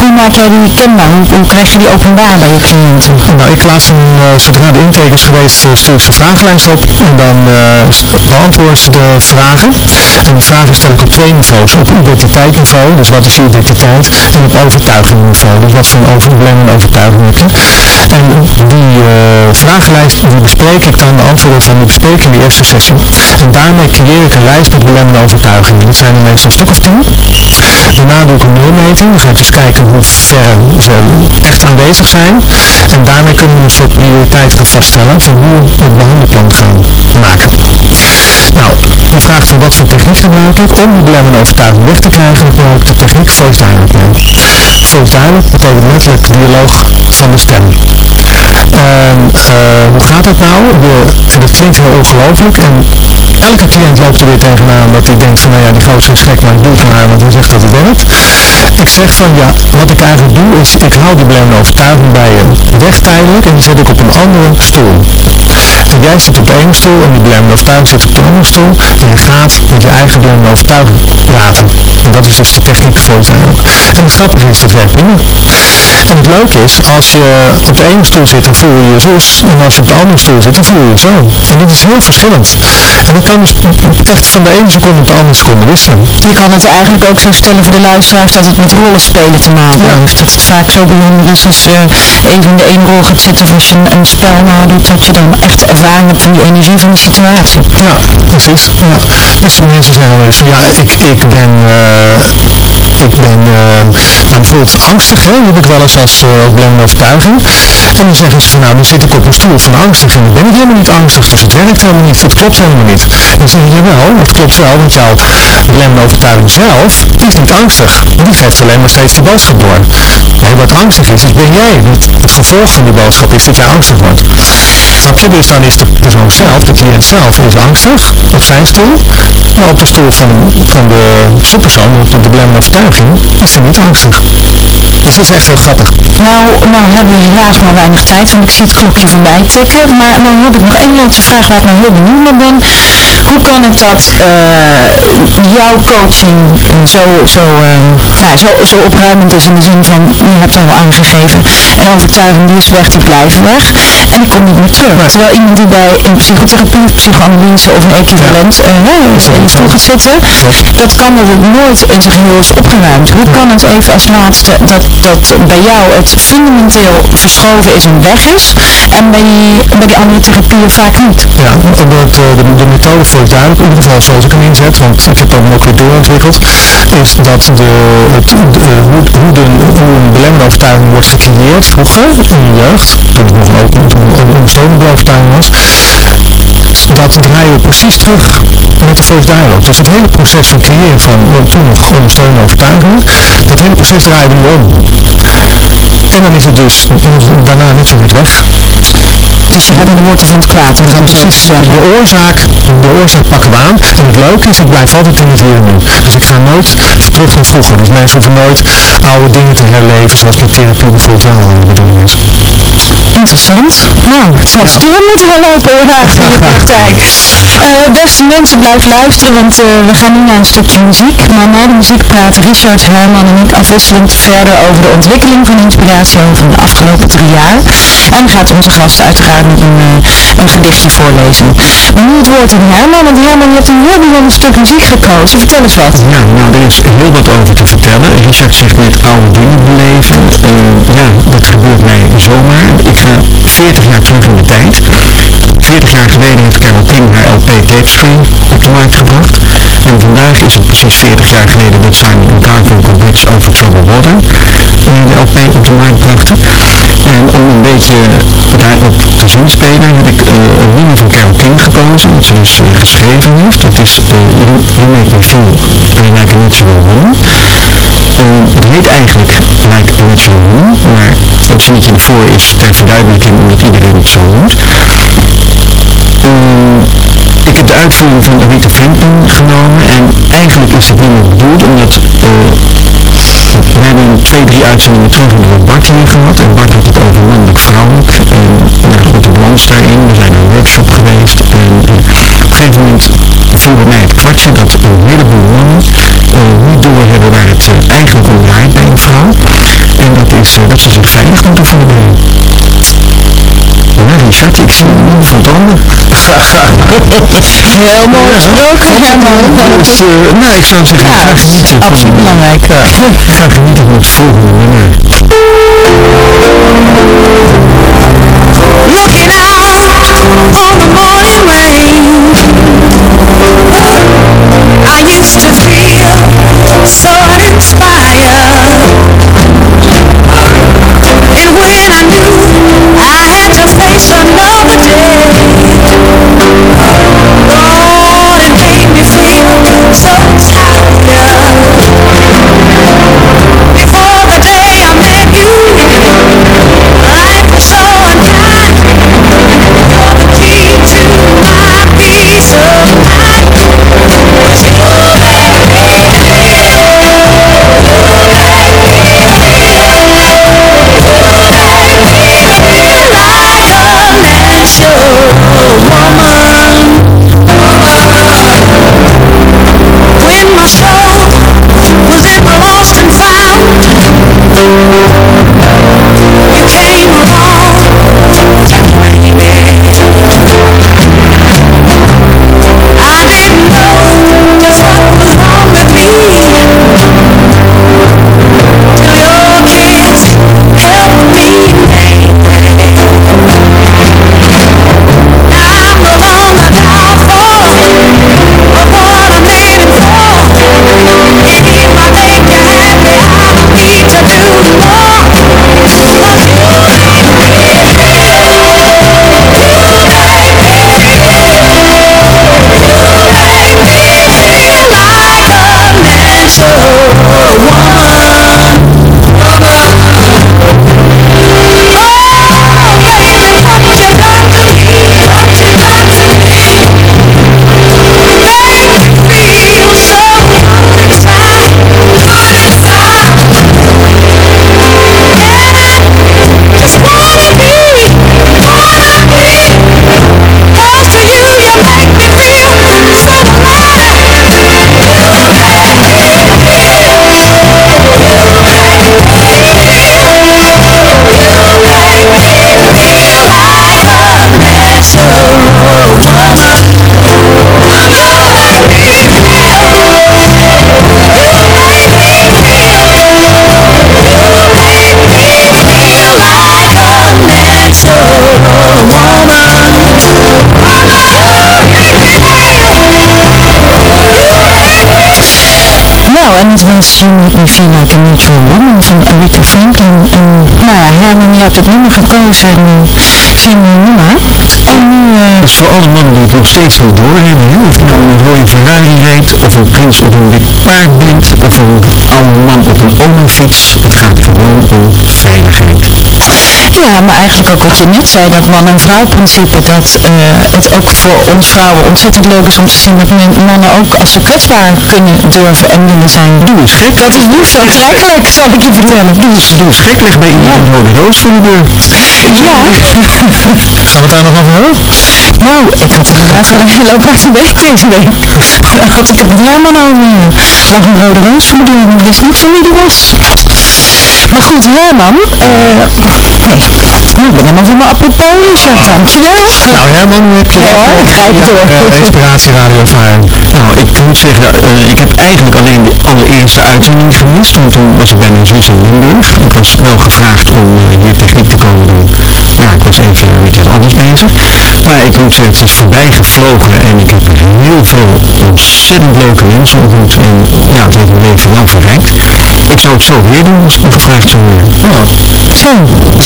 Hoe maak jij die kenbaar? Hoe, krijg je die openbaar bij je cliënten? Nou, ik laat ze, uh, zodra de intake is geweest, stuur ik ze vragenlijst op en dan beantwoorden ze de vragen. En die vragen stel ik op twee niveaus. Op identiteitsniveau, dus wat is je identiteit, en op overtuigingniveau, dus wat voor een belemmerende overtuiging heb je. En die vragenlijst bespreek ik dan, de antwoorden van die bespreek in de eerste sessie. En daarmee creëer ik een lijst met belemmerende overtuigingen. Dat zijn er meestal een stuk of tien. Daarna doe ik een nulmeting. Dan ga ik dus kijken hoe ver ze echt aanwezig zijn. En daarmee kunnen we een soort prioriteit gaan vaststellen van hoe we het behandelplan gaan maken. Nou, dan vraagt u wat voor techniek gebruik ik om die belemmerende overtuiging weg te krijgen. Dan gebruik ik de techniek voice dialogue. Voice dialogue betekent letterlijk dialoog van de stem. En uh, hoe gaat dat nou? De, en dat klinkt heel ongelooflijk en elke cliënt loopt er weer tegenaan dat hij denkt van nou ja die gozer is gek maar ik doe het maar want hij zegt dat het werkt. Ik zeg van ja, wat ik eigenlijk doe is ik haal die belemmerende overtuiging bij je weg tijdelijk en die zet ik op een andere stoel. En jij zit op de ene stoel en die belemmerende overtuiging zit op de andere stoel en je gaat met je eigen belemmerende overtuiging praten. En dat is dus de techniek voor ook. En het grappige is, het werkt prima. En het leuke is, als je op de ene stoel zit dan voel je je zus en als je op de andere stoel zit dan voel je je zo. En dit is heel verschillend. En dat kan dus echt van de ene seconde op de andere seconde wisselen. Je kan het eigenlijk ook zo stellen voor de luisteraars dat het met rollenspelen te maken heeft. Dat het vaak zo bijzonder is als je even in de ene rol gaat zitten of als je een, spel nadoet, dat je dan echt ervaring hebt van die energie van de situatie. Ja, precies. Ja. Dus mensen zeggen wel eens van ja, ik, ik ben... Uh, ik ben bijvoorbeeld angstig, hè, heb ik wel eens als uh, overtuiging. En dan zeggen ze van nou, dan zit ik op een stoel van angstig en dan ben ik helemaal niet angstig, dus het werkt helemaal niet, het klopt helemaal niet. Dan zeg je wel, het klopt wel, want jouw belemmerende overtuiging zelf is niet angstig. Die geeft alleen maar steeds die boodschap door. Nee, wat angstig is, is ben jij. Het gevolg van die boodschap is dat jij angstig wordt. Dus dan is de persoon zelf, de cliënt zelf, is angstig op zijn stoel. Maar op de stoel van, van de subpersoon, op de belemmerende overtuiging, is hij niet angstig. Dus dat is echt heel grappig. Nou, nou hebben we helaas maar weinig tijd, want ik zie het klokje voorbij tikken. Maar dan heb ik nog één laatste vraag waar ik nog heel benieuwd naar ben. Hoe kan het dat uh, jouw coaching zo, zo, uh, zo, zo opruimend is in de zin van, je hebt al aangegeven, een overtuiging die is weg, die blijft weg. En die komt niet meer terug. Terwijl iemand die bij een psychotherapie, psychoanalyse of een equivalent uh, in de stoel gaat zitten, dat kan dat het nooit in zijn geheel is opgeruimd. Hoe kan het even als laatste dat dat bij jou het fundamenteel verschoven is en weg is. En bij die, bij die andere therapieën vaak niet. Ja, omdat uh, de, de methode voor duidelijk, in ieder geval zoals ik hem inzet, want ik heb hem ook weer doorontwikkeld, is dat de, het, de, hoe, hoe, de, hoe een belemmerende overtuiging wordt gecreëerd vroeger, in je jeugd, het nog een, een, overtuiging was, dat draaien we precies terug met de first dialogue. Dus het hele proces van creëren van toen nog ondersteunende overtuigingen, dat hele proces draaien we nu om. En dan is het dus daarna net zo goed weg. Dus je hebt de wortel van het kwaad. En dan precies de oorzaak, de oorzaak pakken we aan. En het leuke is, ik blijf altijd in het hier nu. Dus ik ga nooit terug naar vroeger. Dus mensen hoeven nooit oude dingen te herleven, zoals met therapie bijvoorbeeld wel de bedoeling is. Interessant. Nou, het zal stoer moeten wel lopen de [LAUGHS] praktijk. Uh, beste mensen, blijf luisteren, want uh, we gaan nu naar een stukje muziek. Maar na de muziek praten Richard, Herman en ik afwisselend verder over de ontwikkeling van inspiratie over de afgelopen drie jaar. En gaat onze gast uiteraard nog een, uh, een gedichtje voorlezen. Maar nu het woord aan Herman, want Herman, je hebt een heel bijzonder stuk muziek gekozen. Vertel eens wat. Ja, nou, er is heel wat over te vertellen. Richard zegt net oude dingen beleven. ja, dat gebeurt mij zomaar. Ik ga 40 jaar terug in de tijd. 40 jaar geleden heeft Carol King haar LP Tapestry op de markt gebracht. En vandaag is het precies 40 jaar geleden dat Simon Garfunkel Bridge Over Troubled Water de LP op de markt brachten. En om een beetje daarop te zien spelen heb ik uh, een nummer van Carol King gekozen, wat ze dus uh, geschreven heeft. Dat is uh, You Make Me Feel Like a Natural Woman. het heet eigenlijk Like a Natural Woman, maar het zinnetje ervoor is ter verduidelijking omdat iedereen het zo noemt. Ik heb de uitvoering van Rita Franklin genomen en eigenlijk is het nummer bedoeld omdat we hebben twee, drie uitzendingen terug met Bart hier gehad. En Bart had het over mannelijk-vrouwelijk. En nou goed, de balans daarin. We zijn een workshop geweest. En uh, op een gegeven moment viel bij mij het kwartje dat een heleboel mannen niet doorhebben waar het eigenlijk om draait bij een vrouw. En dat is dat ze zich veilig moeten voelen. Ja, Richard, ik zie nu verdammen. Heel mooi gesproken, Herman. Dus, uh, nou, ik zou zeggen, ja, ga genieten. Absoluut belangrijk. Ga genieten van het volgende. Looking out on the morning I used to feel Yes, You Make Me Feel Like a Natural Woman van Aretha Franklin. En nou ja, Herman, hebt het nummer gekozen en ik vind het nummer. En. Uh, dus voor alle mannen die het nog steeds wil doorhebben, hè? of nou een rode Ferrari of een prins op een wit paard bent, of een oude man op een oma-fiets, het gaat gewoon om veiligheid. Ja, maar eigenlijk ook wat je net zei, dat man-en-vrouw principe, dat uh, het ook voor ons vrouwen ontzettend leuk is om te zien dat mannen ook als ze kwetsbaar kunnen durven en willen zijn. Doe eens gek. Dat is niet zo schrikkelijk, zal ik je vertellen. Doe eens, doe eens gek, leg bij iemand een rode roos voor de deur. Ja. [LAUGHS] Gaan we het daar nog over hebben? Nou, ik had inderdaad wel een hele aparte week deze week. Dan had ik het Herman over. lag een rode roos voor de deur en ik wist niet van wie die was. Maar goed, Herman, eh, nee, ik ben helemaal van mijn apropos, dankjewel. Nou Herman, heb je ja, ga je door. Uh, inspiratieradio ervaren? Nou, ik moet zeggen, uh, ik heb eigenlijk alleen de allereerste uitzending gemist, want toen was ik bij mijn zus in Limburg. Ik was wel gevraagd om hier techniek te komen doen. Ja, ik was even met iets anders bezig. Maar ik moet zeggen, het is voorbij gevlogen en ik heb heel veel ontzettend leuke mensen ontmoet. En ja, het heeft zou het zo weer doen als ik me gevraagd zou worden. Oh. Zo,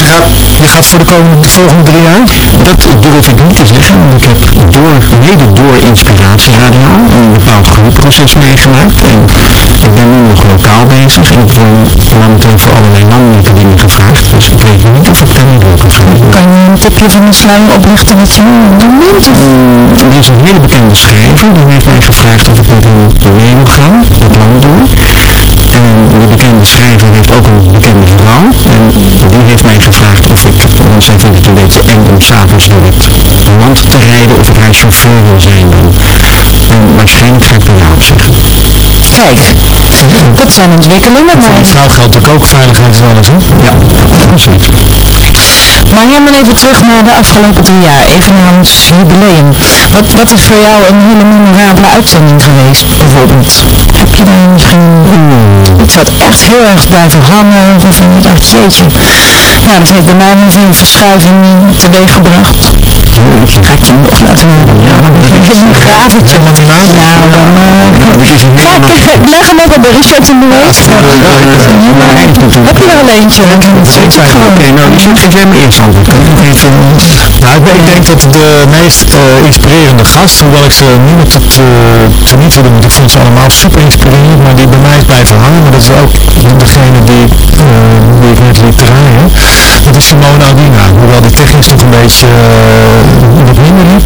je gaat, je gaat voor de komende, volgende drie jaar? Dat durf ik niet te zeggen, want ik heb door, mede door inspiratieradio een bepaald groeiproces meegemaakt. En ik ben nu nog lokaal bezig en ik word momenteel voor allerlei landelijke dingen gevraagd. Dus ik weet niet of ik daar niet door kan gaan. Kan je een tipje van de sluier oplichten wat je nu doen bent? Mm, er is een hele bekende schrijver, die heeft mij gevraagd of ik met hem mee wil gaan, het land door. En de bekende schrijver heeft ook een bekende vrouw. En die heeft mij gevraagd of ik, want zij vindt het een beetje eng om s'avonds door het land te rijden of ik haar chauffeur wil zijn dan. En waarschijnlijk ga ik ja op zeggen. Kijk, dat zijn ontwikkelingen. Voor een vrouw geldt ook, ook veiligheid is alles, hè? Ja, precies. Maar helemaal even terug naar de afgelopen drie jaar, even naar ons jubileum. Wat, wat is voor jou een hele memorabele uitzending geweest, bijvoorbeeld? Heb je daar misschien iets wat echt heel erg blijven hangen, waarvan je dacht, jeetje, nou dat heeft bij mij wel veel verschuiving teweeg gebracht. Jeetje, ga ik je nog laten horen? Ja, Ik heb een gravertje. Helemaal niet aan? Nou, dan... Uh, [LAUGHS] leg hem op bij Richard in de week. Heb je er al eentje? Oké, nou Richard, geef jij me eerst antwoord. Kan ik nog even... Nou, ik denk dat de meest uh, inspirerende gast, hoewel ik ze niemand het uh, teniet willen, want ik vind ze allemaal super inspirerend, maar die bij mij is blijven hangen, maar dat is ook degene die, uh, die ik net liet draaien. Dat is Simone Audina, hoewel die technisch toch een beetje wat minder liep.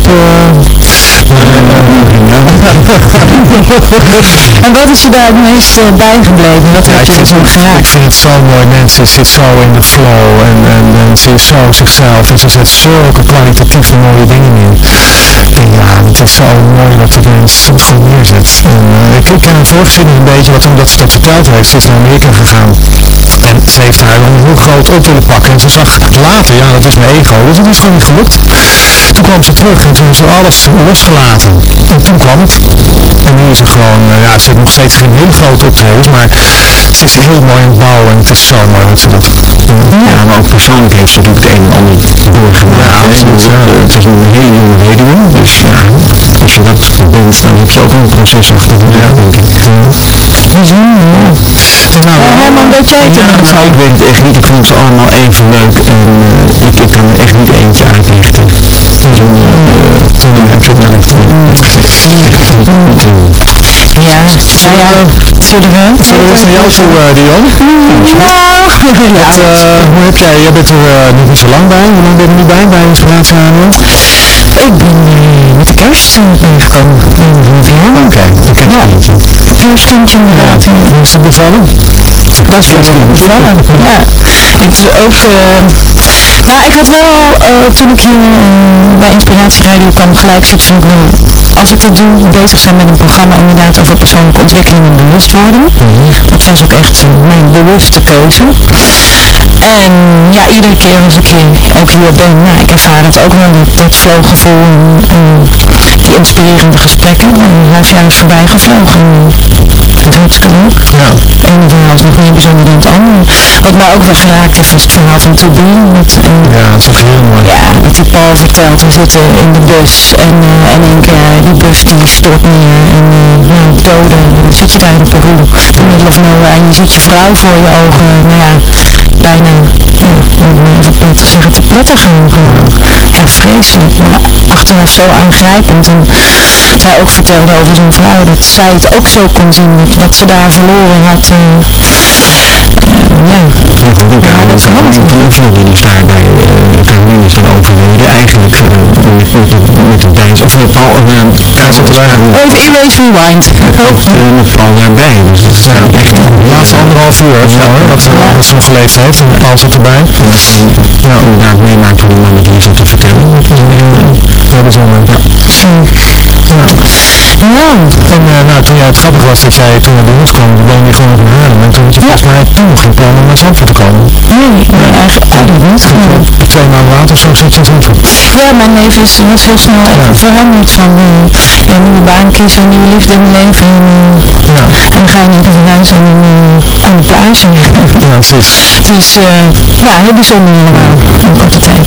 [LAUGHS] en wat is je daar het meest bijgebleven? Wat ja, heb je ik, zo vind, ik vind het zo mooi, mensen zit zo in de flow en, en, en ze is zo zichzelf en ze zet zulke kwalitatieve mooie dingen in. En ja, het is zo mooi wat de mens gewoon neerzet. En, uh, ik, ik ken haar voorgeschiedenis een beetje, wat omdat ze dat verteld heeft. Ze is naar Amerika gegaan en ze heeft daar een heel groot op willen pakken. En ze zag later, ja dat is mijn ego, dus dat is gewoon niet gelukt. Toen kwam ze terug en toen ze alles losgelaten. En toen kwam het. En nu is ze gewoon, uh, ja ze heeft nog steeds geen hele grote optredens, maar ze is heel mooi aan het bouwen en het is zo mooi wat ze doet. Ja, maar ook persoonlijk heeft ze natuurlijk het een en ander doorgemaakt. Ja, absoluut. Ja. Het is een hele jonge weduwe, dus ja, als je dat bent, dan heb je ook een proces achter de rug, denk ik. Nou, Herman, weet jij het? Ja, nou, ik weet het echt niet. Ik vond ze allemaal even leuk en uh, ik, ik kan er echt niet eentje uitlichten. Toen, uh, toen heb je het wel echt Ja, nou ja, zullen we? Zullen we naar jou toe, uh, Dion? Nou, [LAUGHS] hoe heb jij, jij bent er nog niet zo lang bij, hoe lang ben je er nu bij, bij Inspiratieradio? Ik ben uh, met de kerst meegekomen. Oké, ken ja. het Het kerstkindje inderdaad. Hoe is het bevallen? Dat is bevallen, ja. Ik is ook, nou ik had wel, toen ik hier bij Inspiratieradio kwam, gelijk zoiets van, als ik dit doe, bezig zijn met een programma inderdaad over persoonlijke ontwikkeling en bewustwording. Dat was ook echt mijn bewuste keuze. En ja, iedere keer als ik hier ook hier ben, nou, ik ervaar het ook wel, dat, dat flowgevoel en, en die inspirerende gesprekken. En een half jaar is voorbij gevlogen. Dat is hartstikke leuk. Ja. En het verhaal is nog meer bijzonder dan het andere. Wat mij ook wel geraakt heeft was het verhaal van To Be. Met, eh, Ja, dat is ook heel mooi. ja, dat die Paul vertelt, we zitten in de bus en uh, in één keer die bus die stort neer en uh, nou, doden. Dan zit je daar in Peru, in middle of nowhere en je ziet je vrouw voor je ogen, nou ja, bijna, ja, zeggen, te pletten gaan gewoon. Ja, vreselijk, achteraf zo aangrijpend. En zij ook vertelde over zijn vrouw, dat zij het ook zo kon zien, wat ze daar verloren had. Uh, ja. Ja, goed, ook ja, dat is een oefening die daar bij Caroline is dan overleden. Eigenlijk met, een tijdens, of met Paul, ja, zit er Even Erase Rewind. Ook met Paul daarbij, dus dat is ja, echt de laatste anderhalf uur ja. wat ze nog geleefd heeft. En Paul zit erbij. Ja, inderdaad meemaakt hoe die man het zit te vertellen. Dat is heel bijzonder. Ja. Ja, en uh, nou, toen jij het grappig was dat jij toen naar de hoed kwam, woonde je gewoon in Haarlem. En toen had je volgens mij toen nog geen plan om naar Zandvoort te komen. Nee, nee eigenlijk, eigenlijk niet. gewoon. Twee maanden later zo zat je in Zandvoort. Ja, mijn leven is, was heel snel ja. veranderd van uh, ja, een nieuwe baan kiezen, een nieuwe liefde in mijn leven. En, uh, ja. en dan ga je niet aan een, uh, aan een plage. Ja, precies. Het is ja, heel bijzonder allemaal in korte tijd.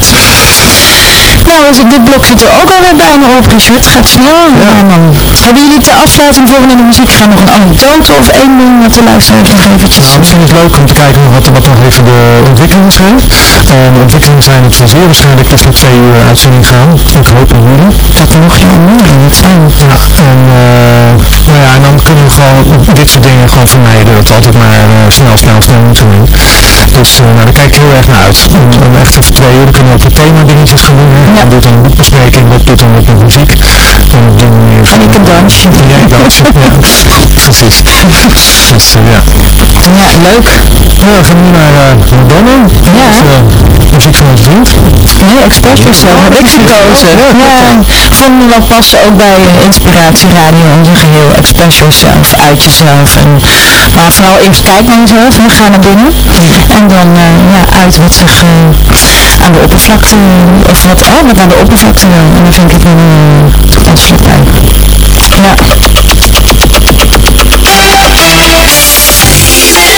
Nou, dus dit blok zit er ook alweer bijna op, Richard. Gaat snel. Ja. man. Hebben jullie ter afsluiting voor naar de muziek gaan nog een anekdote of één ding wat de luisteraars nog eventjes... Nou, misschien is het leuk om te kijken wat, wat nog even de ontwikkelingen zijn. En de ontwikkelingen zijn het zeer waarschijnlijk dat we twee uur uitzending gaan. Ik hoop in juli. Dat mocht je al morgen, wat fijn. Ja, en, uh, nou ja, en dan kunnen we gewoon dit soort dingen gewoon vermijden. Dat we altijd maar uh, snel, snel, snel moeten doen. Dus uh, nou, daar kijk ik heel erg naar uit. Om, om echt even twee uur, kunnen we ook wat thema dingetjes gaan doen. Hè. Ja. doet dan een boekbespreking, wat doet dan met de muziek. En op die manier... En ik een dansje. En jij dansen, ja. Precies. Dus ja. Ja, leuk. Nou, we gaan nu naar uh, Madonna. Ja. Uh, muziek van ons vriend. Nee, Express Yourself heb ik gekozen. Ja, vonden we past ook bij uh, Inspiratie Radio en je geheel Express Yourself, uit jezelf. En, maar vooral eerst kijk naar jezelf en ga naar binnen. En dan ja, uit wat zich aan de oppervlakte, of wat, oh, wat aan de oppervlakte wil. En dan vind ik het wel fantastisch leuk. Ja. you.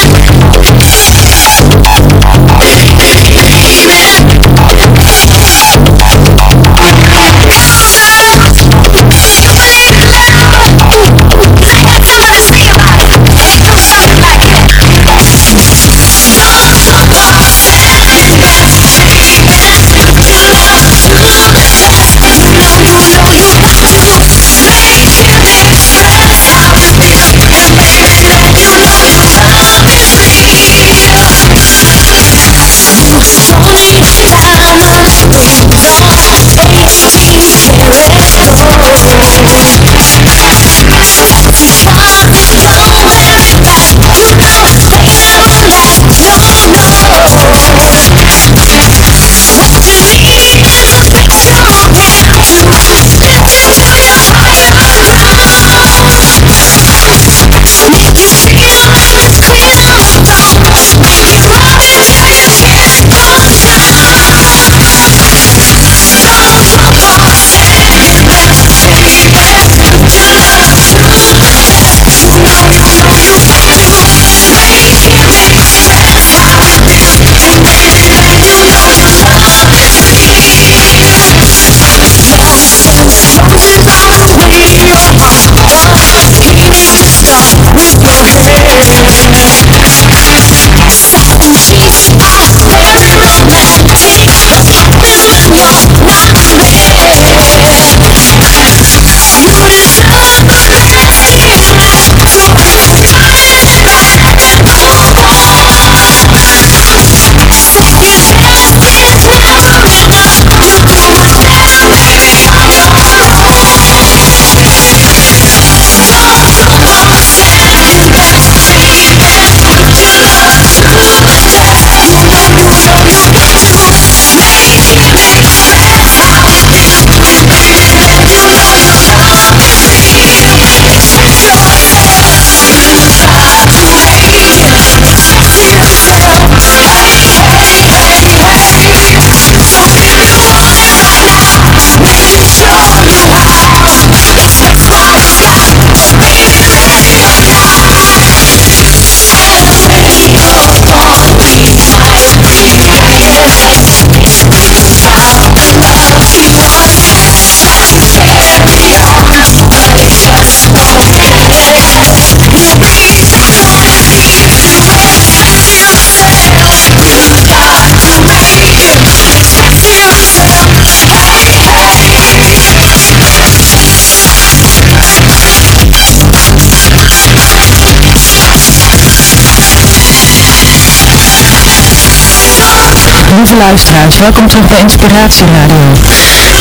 Lieve welkom terug bij Inspiratie Radio.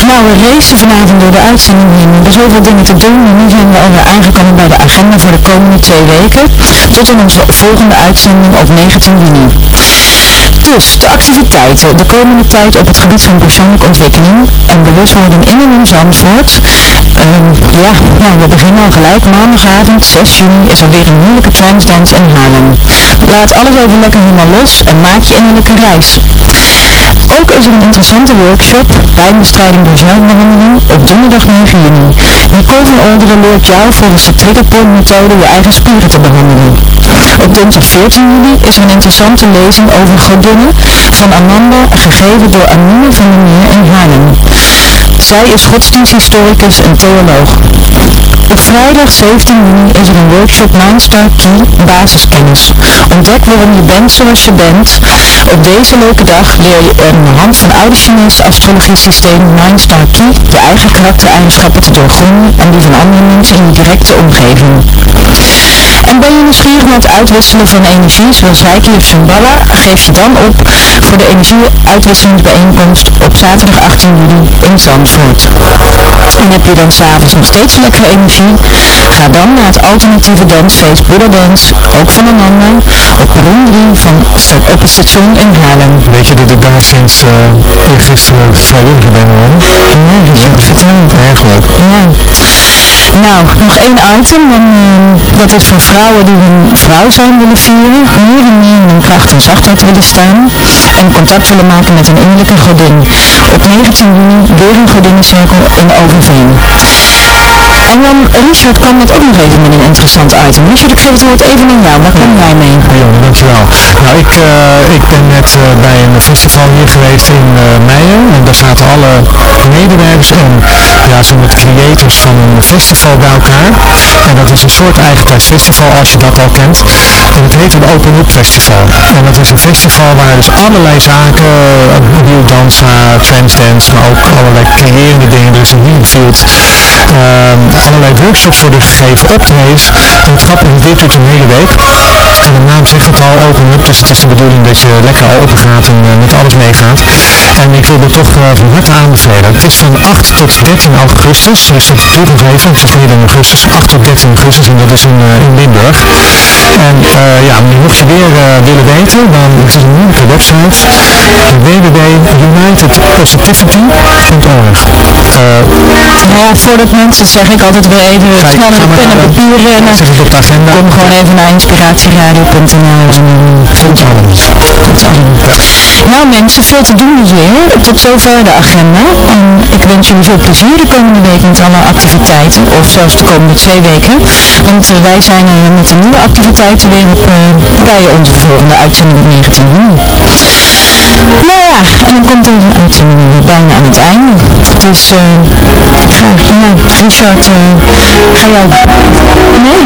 Nou, we racen vanavond door de uitzending heen. Er zijn zoveel dingen te doen en nu zijn we alweer aangekomen bij de agenda voor de komende twee weken. Tot in onze volgende uitzending op 19 juni. Dus, de activiteiten de komende tijd op het gebied van persoonlijke ontwikkeling en bewustwording in en om Zandvoort. Ehm, ja, nou, we beginnen al gelijk. Maandagavond 6 juni is er weer een moeilijke transdance in Haarlem. Laat alles even lekker helemaal los en maak je innerlijke reis. Ook is er een interessante workshop, pijnbestrijding door zelfbehandeling, op donderdag 9 juni. Nicole van Olderen leert jou volgens de triggerpoint methode je eigen spieren te behandelen. Op dinsdag 14 juli is er een interessante lezing over van Amanda, gegeven door Amine van der Meer in Haarlem. Zij is godsdiensthistoricus en theoloog. Op vrijdag 17 juni is er een workshop Mindstar Key basiskennis. Ontdek waarom je bent zoals je bent. Op deze leuke dag leer je aan de hand van oude Chinese astrologiesysteem Mindstar Key je eigen karaktereigenschappen te doorgronden en die van andere mensen in je directe omgeving. En ben je nieuwsgierig naar het uitwisselen van energie zoals Reiki of Shambhala, geef je dan op voor de energieuitwisselingsbijeenkomst op zaterdag 18 juli in Zandvoort. En heb je dan s'avonds nog steeds lekkere energie? Ga dan naar het alternatieve dansfeest Buddha Dance, ook van Amanda, op Room 3 van, op het station in Haarlem. Weet je dat ik daar sinds uh, eergisteren vrijwilliger ben geworden? Ja, dat is verteld. Erg leuk. Ja. Nou, nog één item, en, uh, dat is voor vrouwen die hun vrouw zijn willen vieren, meer en meer in hun kracht en zachtheid willen staan en contact willen maken met een innerlijke godin. Op 19 juni weer een godinnеncirkel in Overveen. En dan, Richard kwam net ook nog even met een interessant item. Richard, ik geef het woord even aan jou. Waar kom jij mee? Ja, dankjewel. Nou, ik, uh, ik ben net uh, bij een festival hier geweest in uh. En daar zaten alle medewerkers en ja, zo met creators van een festival bij elkaar. En dat is een soort eigentijdsfestival als je dat al kent. En het heet een Open Up Festival. En dat is een festival waar dus allerlei zaken, nieuw dansa, transdance, maar ook allerlei creërende dingen, dus een healing field. Um, allerlei workshops worden gegeven, optredens. En is, dit doet een hele week. En de naam zegt het al, open up, dus het is de bedoeling dat je lekker open gaat en uh, met alles meegaat. En ik wil het toch uh, van harte aanbevelen. Het is van 8 tot 13 augustus, dus dat duurt nog even, het is midden augustus, 8 tot 13 augustus en dat is in, uh, in Limburg. En ja, mocht je weer willen weten, dan is het een moeilijke website, www.unitedpositivity.org. ja, voordat mensen, zeg ik altijd weer even, snel met pen en papier rennen. Zeg ik op de agenda. Kom gewoon even naar inspiratieradio.nl vind je alles. Nou mensen, veel te doen hier. Tot zover de agenda. En ik wens jullie veel plezier de komende week met alle activiteiten. Of zelfs de komende twee weken. Want uh, wij zijn uh, met de nieuwe activiteiten weer op, uh, bij onze volgende uitzending op 19 juni. Nou ja, en dan komt deze uitzending bijna aan het einde. Dus ga, ja, Richard, uh. Nee.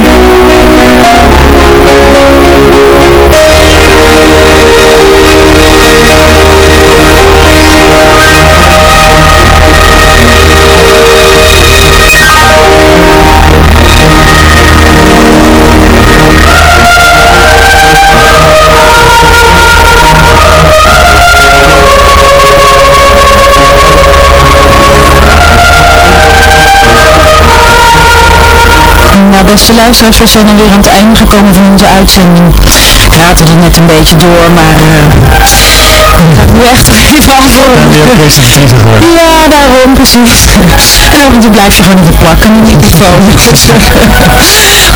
Beste luisteraars, we zijn alweer aan het einde gekomen van onze uitzending. Ik raad er net een beetje door, maar uh, gaat nu echt even. Ja, ja, daarom precies. En af en toe blijf je gewoon even plakken in de microfoon.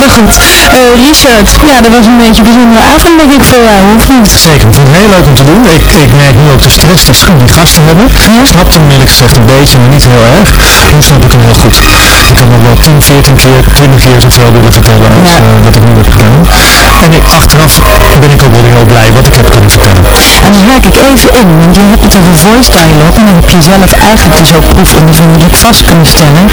maar goed, uh, Richard, ja, dat was een beetje een bijzondere avond denk ik voor jou, of niet? Zeker, ik vond het heel leuk om te doen. Ik, ik merk nu ook de stress van die gasten hebben. Ja? Ik snapte hem eerlijk gezegd een beetje, maar niet heel erg. Nu snap ik hem heel goed. Ik kan nog wel 10, 14 keer, 20 keer zoveel willen vertellen als ja. uh, wat ik nu heb gedaan. En ik, achteraf ben ik ook wel heel blij wat ik heb kunnen vertellen. En dan haak ik even in, want je hebt het over voice dialogue en dan heb je zelf eigenlijk dus ook proefondervindelijk vast kunnen stellen.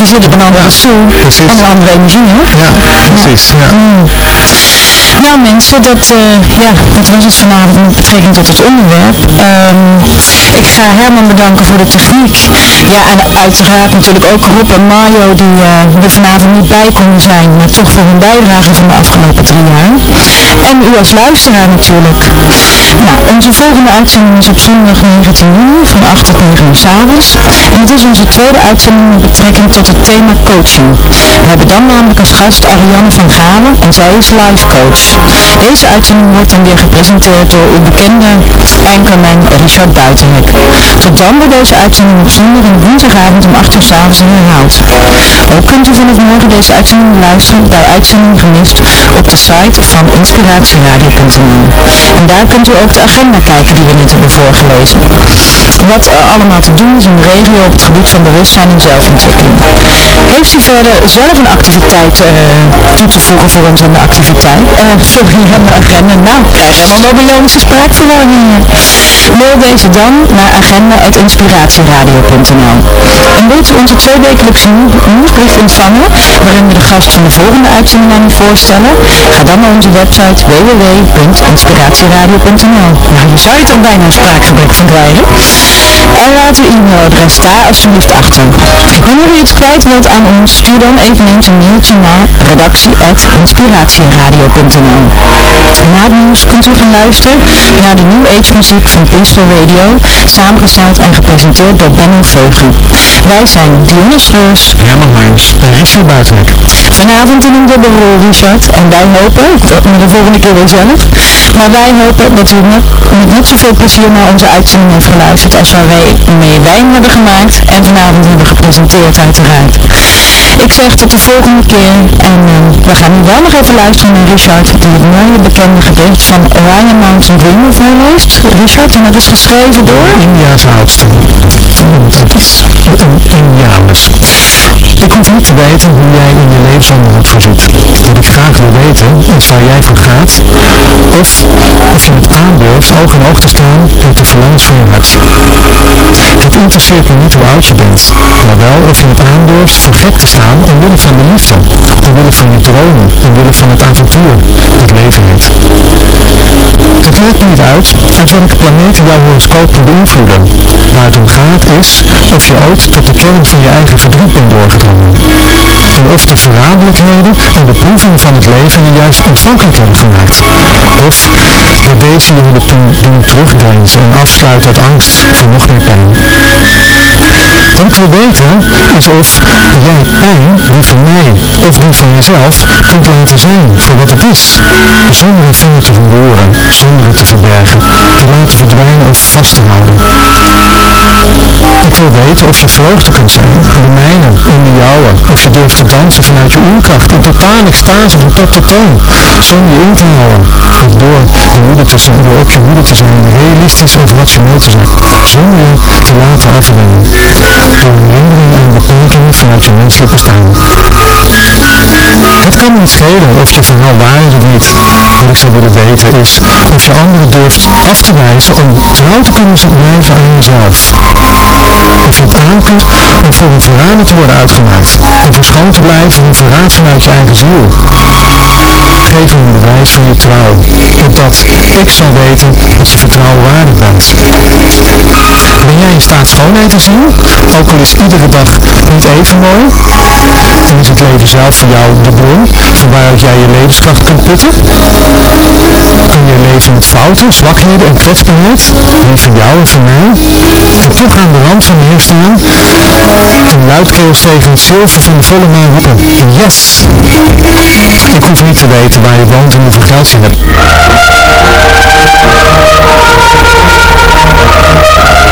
Je zit op een andere stoel en een andere energie, hè? Ja, precies. Ja. Mm. Nou mensen, dat, uh, ja, dat was het vanavond met betrekking tot het onderwerp. Um, ik ga Herman bedanken voor de techniek. Ja, en uiteraard natuurlijk ook Rob en Mario die uh, er vanavond niet bij konden zijn, maar toch voor hun bijdrage van de afgelopen drie jaar. En u als luisteraar natuurlijk. Nou, onze volgende uitzending is op zondag 19 juni van 8 tot 9 uur s avonds. En het is onze tweede uitzending betrekking tot het thema coaching. We hebben dan namelijk als gast Ariane van Galen en zij is life coach. Deze uitzending wordt dan weer gepresenteerd door uw bekende anchorman Richard Buitenhek. Tot dan wordt deze uitzending op zondag en woensdagavond om 8 uur s avonds herhaald. Ook kunt u vanaf morgen deze uitzending beluisteren bij uitzending gemist op de site van inspiratieradio.nl. En daar kunt u ook de agenda kijken die we net hebben voorgelezen. Wat er allemaal te doen is in de regio op het gebied van bewustzijn en zelfontwikkeling. Heeft u verder zelf een activiteit uh, toe te voegen voor ons aan de activiteit? Uh, sorry, aan de agenda. Nou, krijg helemaal Babylonische spraakverwarring. Mail deze dan naar agenda.inspiratieradio.nl En wilt u onze tweewekelijkse nieuwsbrief ontvangen, waarin we de gast van de volgende uitzending aan u voorstellen? Ga dan naar onze website www.inspiratieradio.nl Nou, je zou je toch bijna een spraakgebrek van krijgen? En laat uw e-mailadres daar alsjeblieft achter. Wanneer u iets kwijt wilt aan ons, stuur dan eveneens een mailtje naar redactie.inspiratieradio.nl Na het nieuws kunt u gaan luisteren naar de New Age muziek van Peaceful Radio, samengesteld en gepresenteerd door Benno Veugen. Wij zijn Dionne Schreurs, Herman Harms en Richard Buitenweg. Vanavond in een dubbelrol, Richard. En wij hopen, maar de volgende keer weer zelf, maar wij hopen dat u met, met net zoveel plezier naar onze uitzending heeft geluisterd als waar wij mee wijn hebben gemaakt en vanavond hebben gepresenteerd uiteraard. Ik zeg tot de volgende keer en uh, we gaan nu wel nog even luisteren naar Richard die het mooie bekende gedicht van Orion Mountain Dreamer voorleest. Richard, en dat is geschreven door? India's oudste. Dat is een Indianus. Ik hoef niet te weten hoe jij in je levensonderhoud voorziet. Wat ik graag wil weten is waar jij voor gaat of of je het aandurft oog in oog te staan met de verlangens van je hart. Het interesseert me niet hoe oud je bent, maar wel of je het aandurft voor gek te staan omwille van de liefde, omwille van je dromen, omwille van het avontuur dat leven heet. Het maakt niet uit uit welke planeten jouw horoscoop kan beïnvloeden. Waar het om gaat is of je ooit tot de kern van je eigen verdriet bent doorgedrongen. En of de verraderlijkheden en beproevingen van het leven je juist ontvankelijk hebben gemaakt. Of dat deze je de doen terugdeinzen en afsluiten uit angst voor nog meer pijn. Wat wil weten is of jij pijn, die van mij of die van jezelf, kunt laten zijn voor wat het is. Zonder het vinger te verroeren, zonder het te verbergen, te laten verdwijnen of vast te houden. Ik wil weten of je vreugde kunt zijn, de mijne en de jouwe, of je durft te dansen vanuit je oerkracht, in totale extase van top tot toon, zonder je in te houden, of door te zijn, door op je moeder te zijn, realistisch of rationeel te zijn, zonder te laten afwennen, door herinneringen en beperkingen vanuit je menselijk bestaan. Het kan niet schelen of je verhaal waar of niet. Wat ik zou willen weten is of je anderen durft af te wijzen om trouw te kunnen blijven aan jezelf. Of je het aan kunt om voor een verrader te worden uitgemaakt. Om verschoond te blijven een verraad vanuit je eigen ziel. Geef me een bewijs van je trouw, opdat ik zal weten dat je vertrouwen waardig bent. Ben jij in staat schoonheid te zien, ook al is iedere dag niet even mooi? En is het leven zelf voor jou de bron van waaruit jij je levenskracht kunt putten? Kun je leven met fouten, zwakheden en kwetsbaarheid, die van jou en van mij, en toch aan de rand van de staan en luidkeels tegen het zilver van de volle maan roepen, yes! Ik hoef niet te weten waar je woont en hoeveel geld je hebt.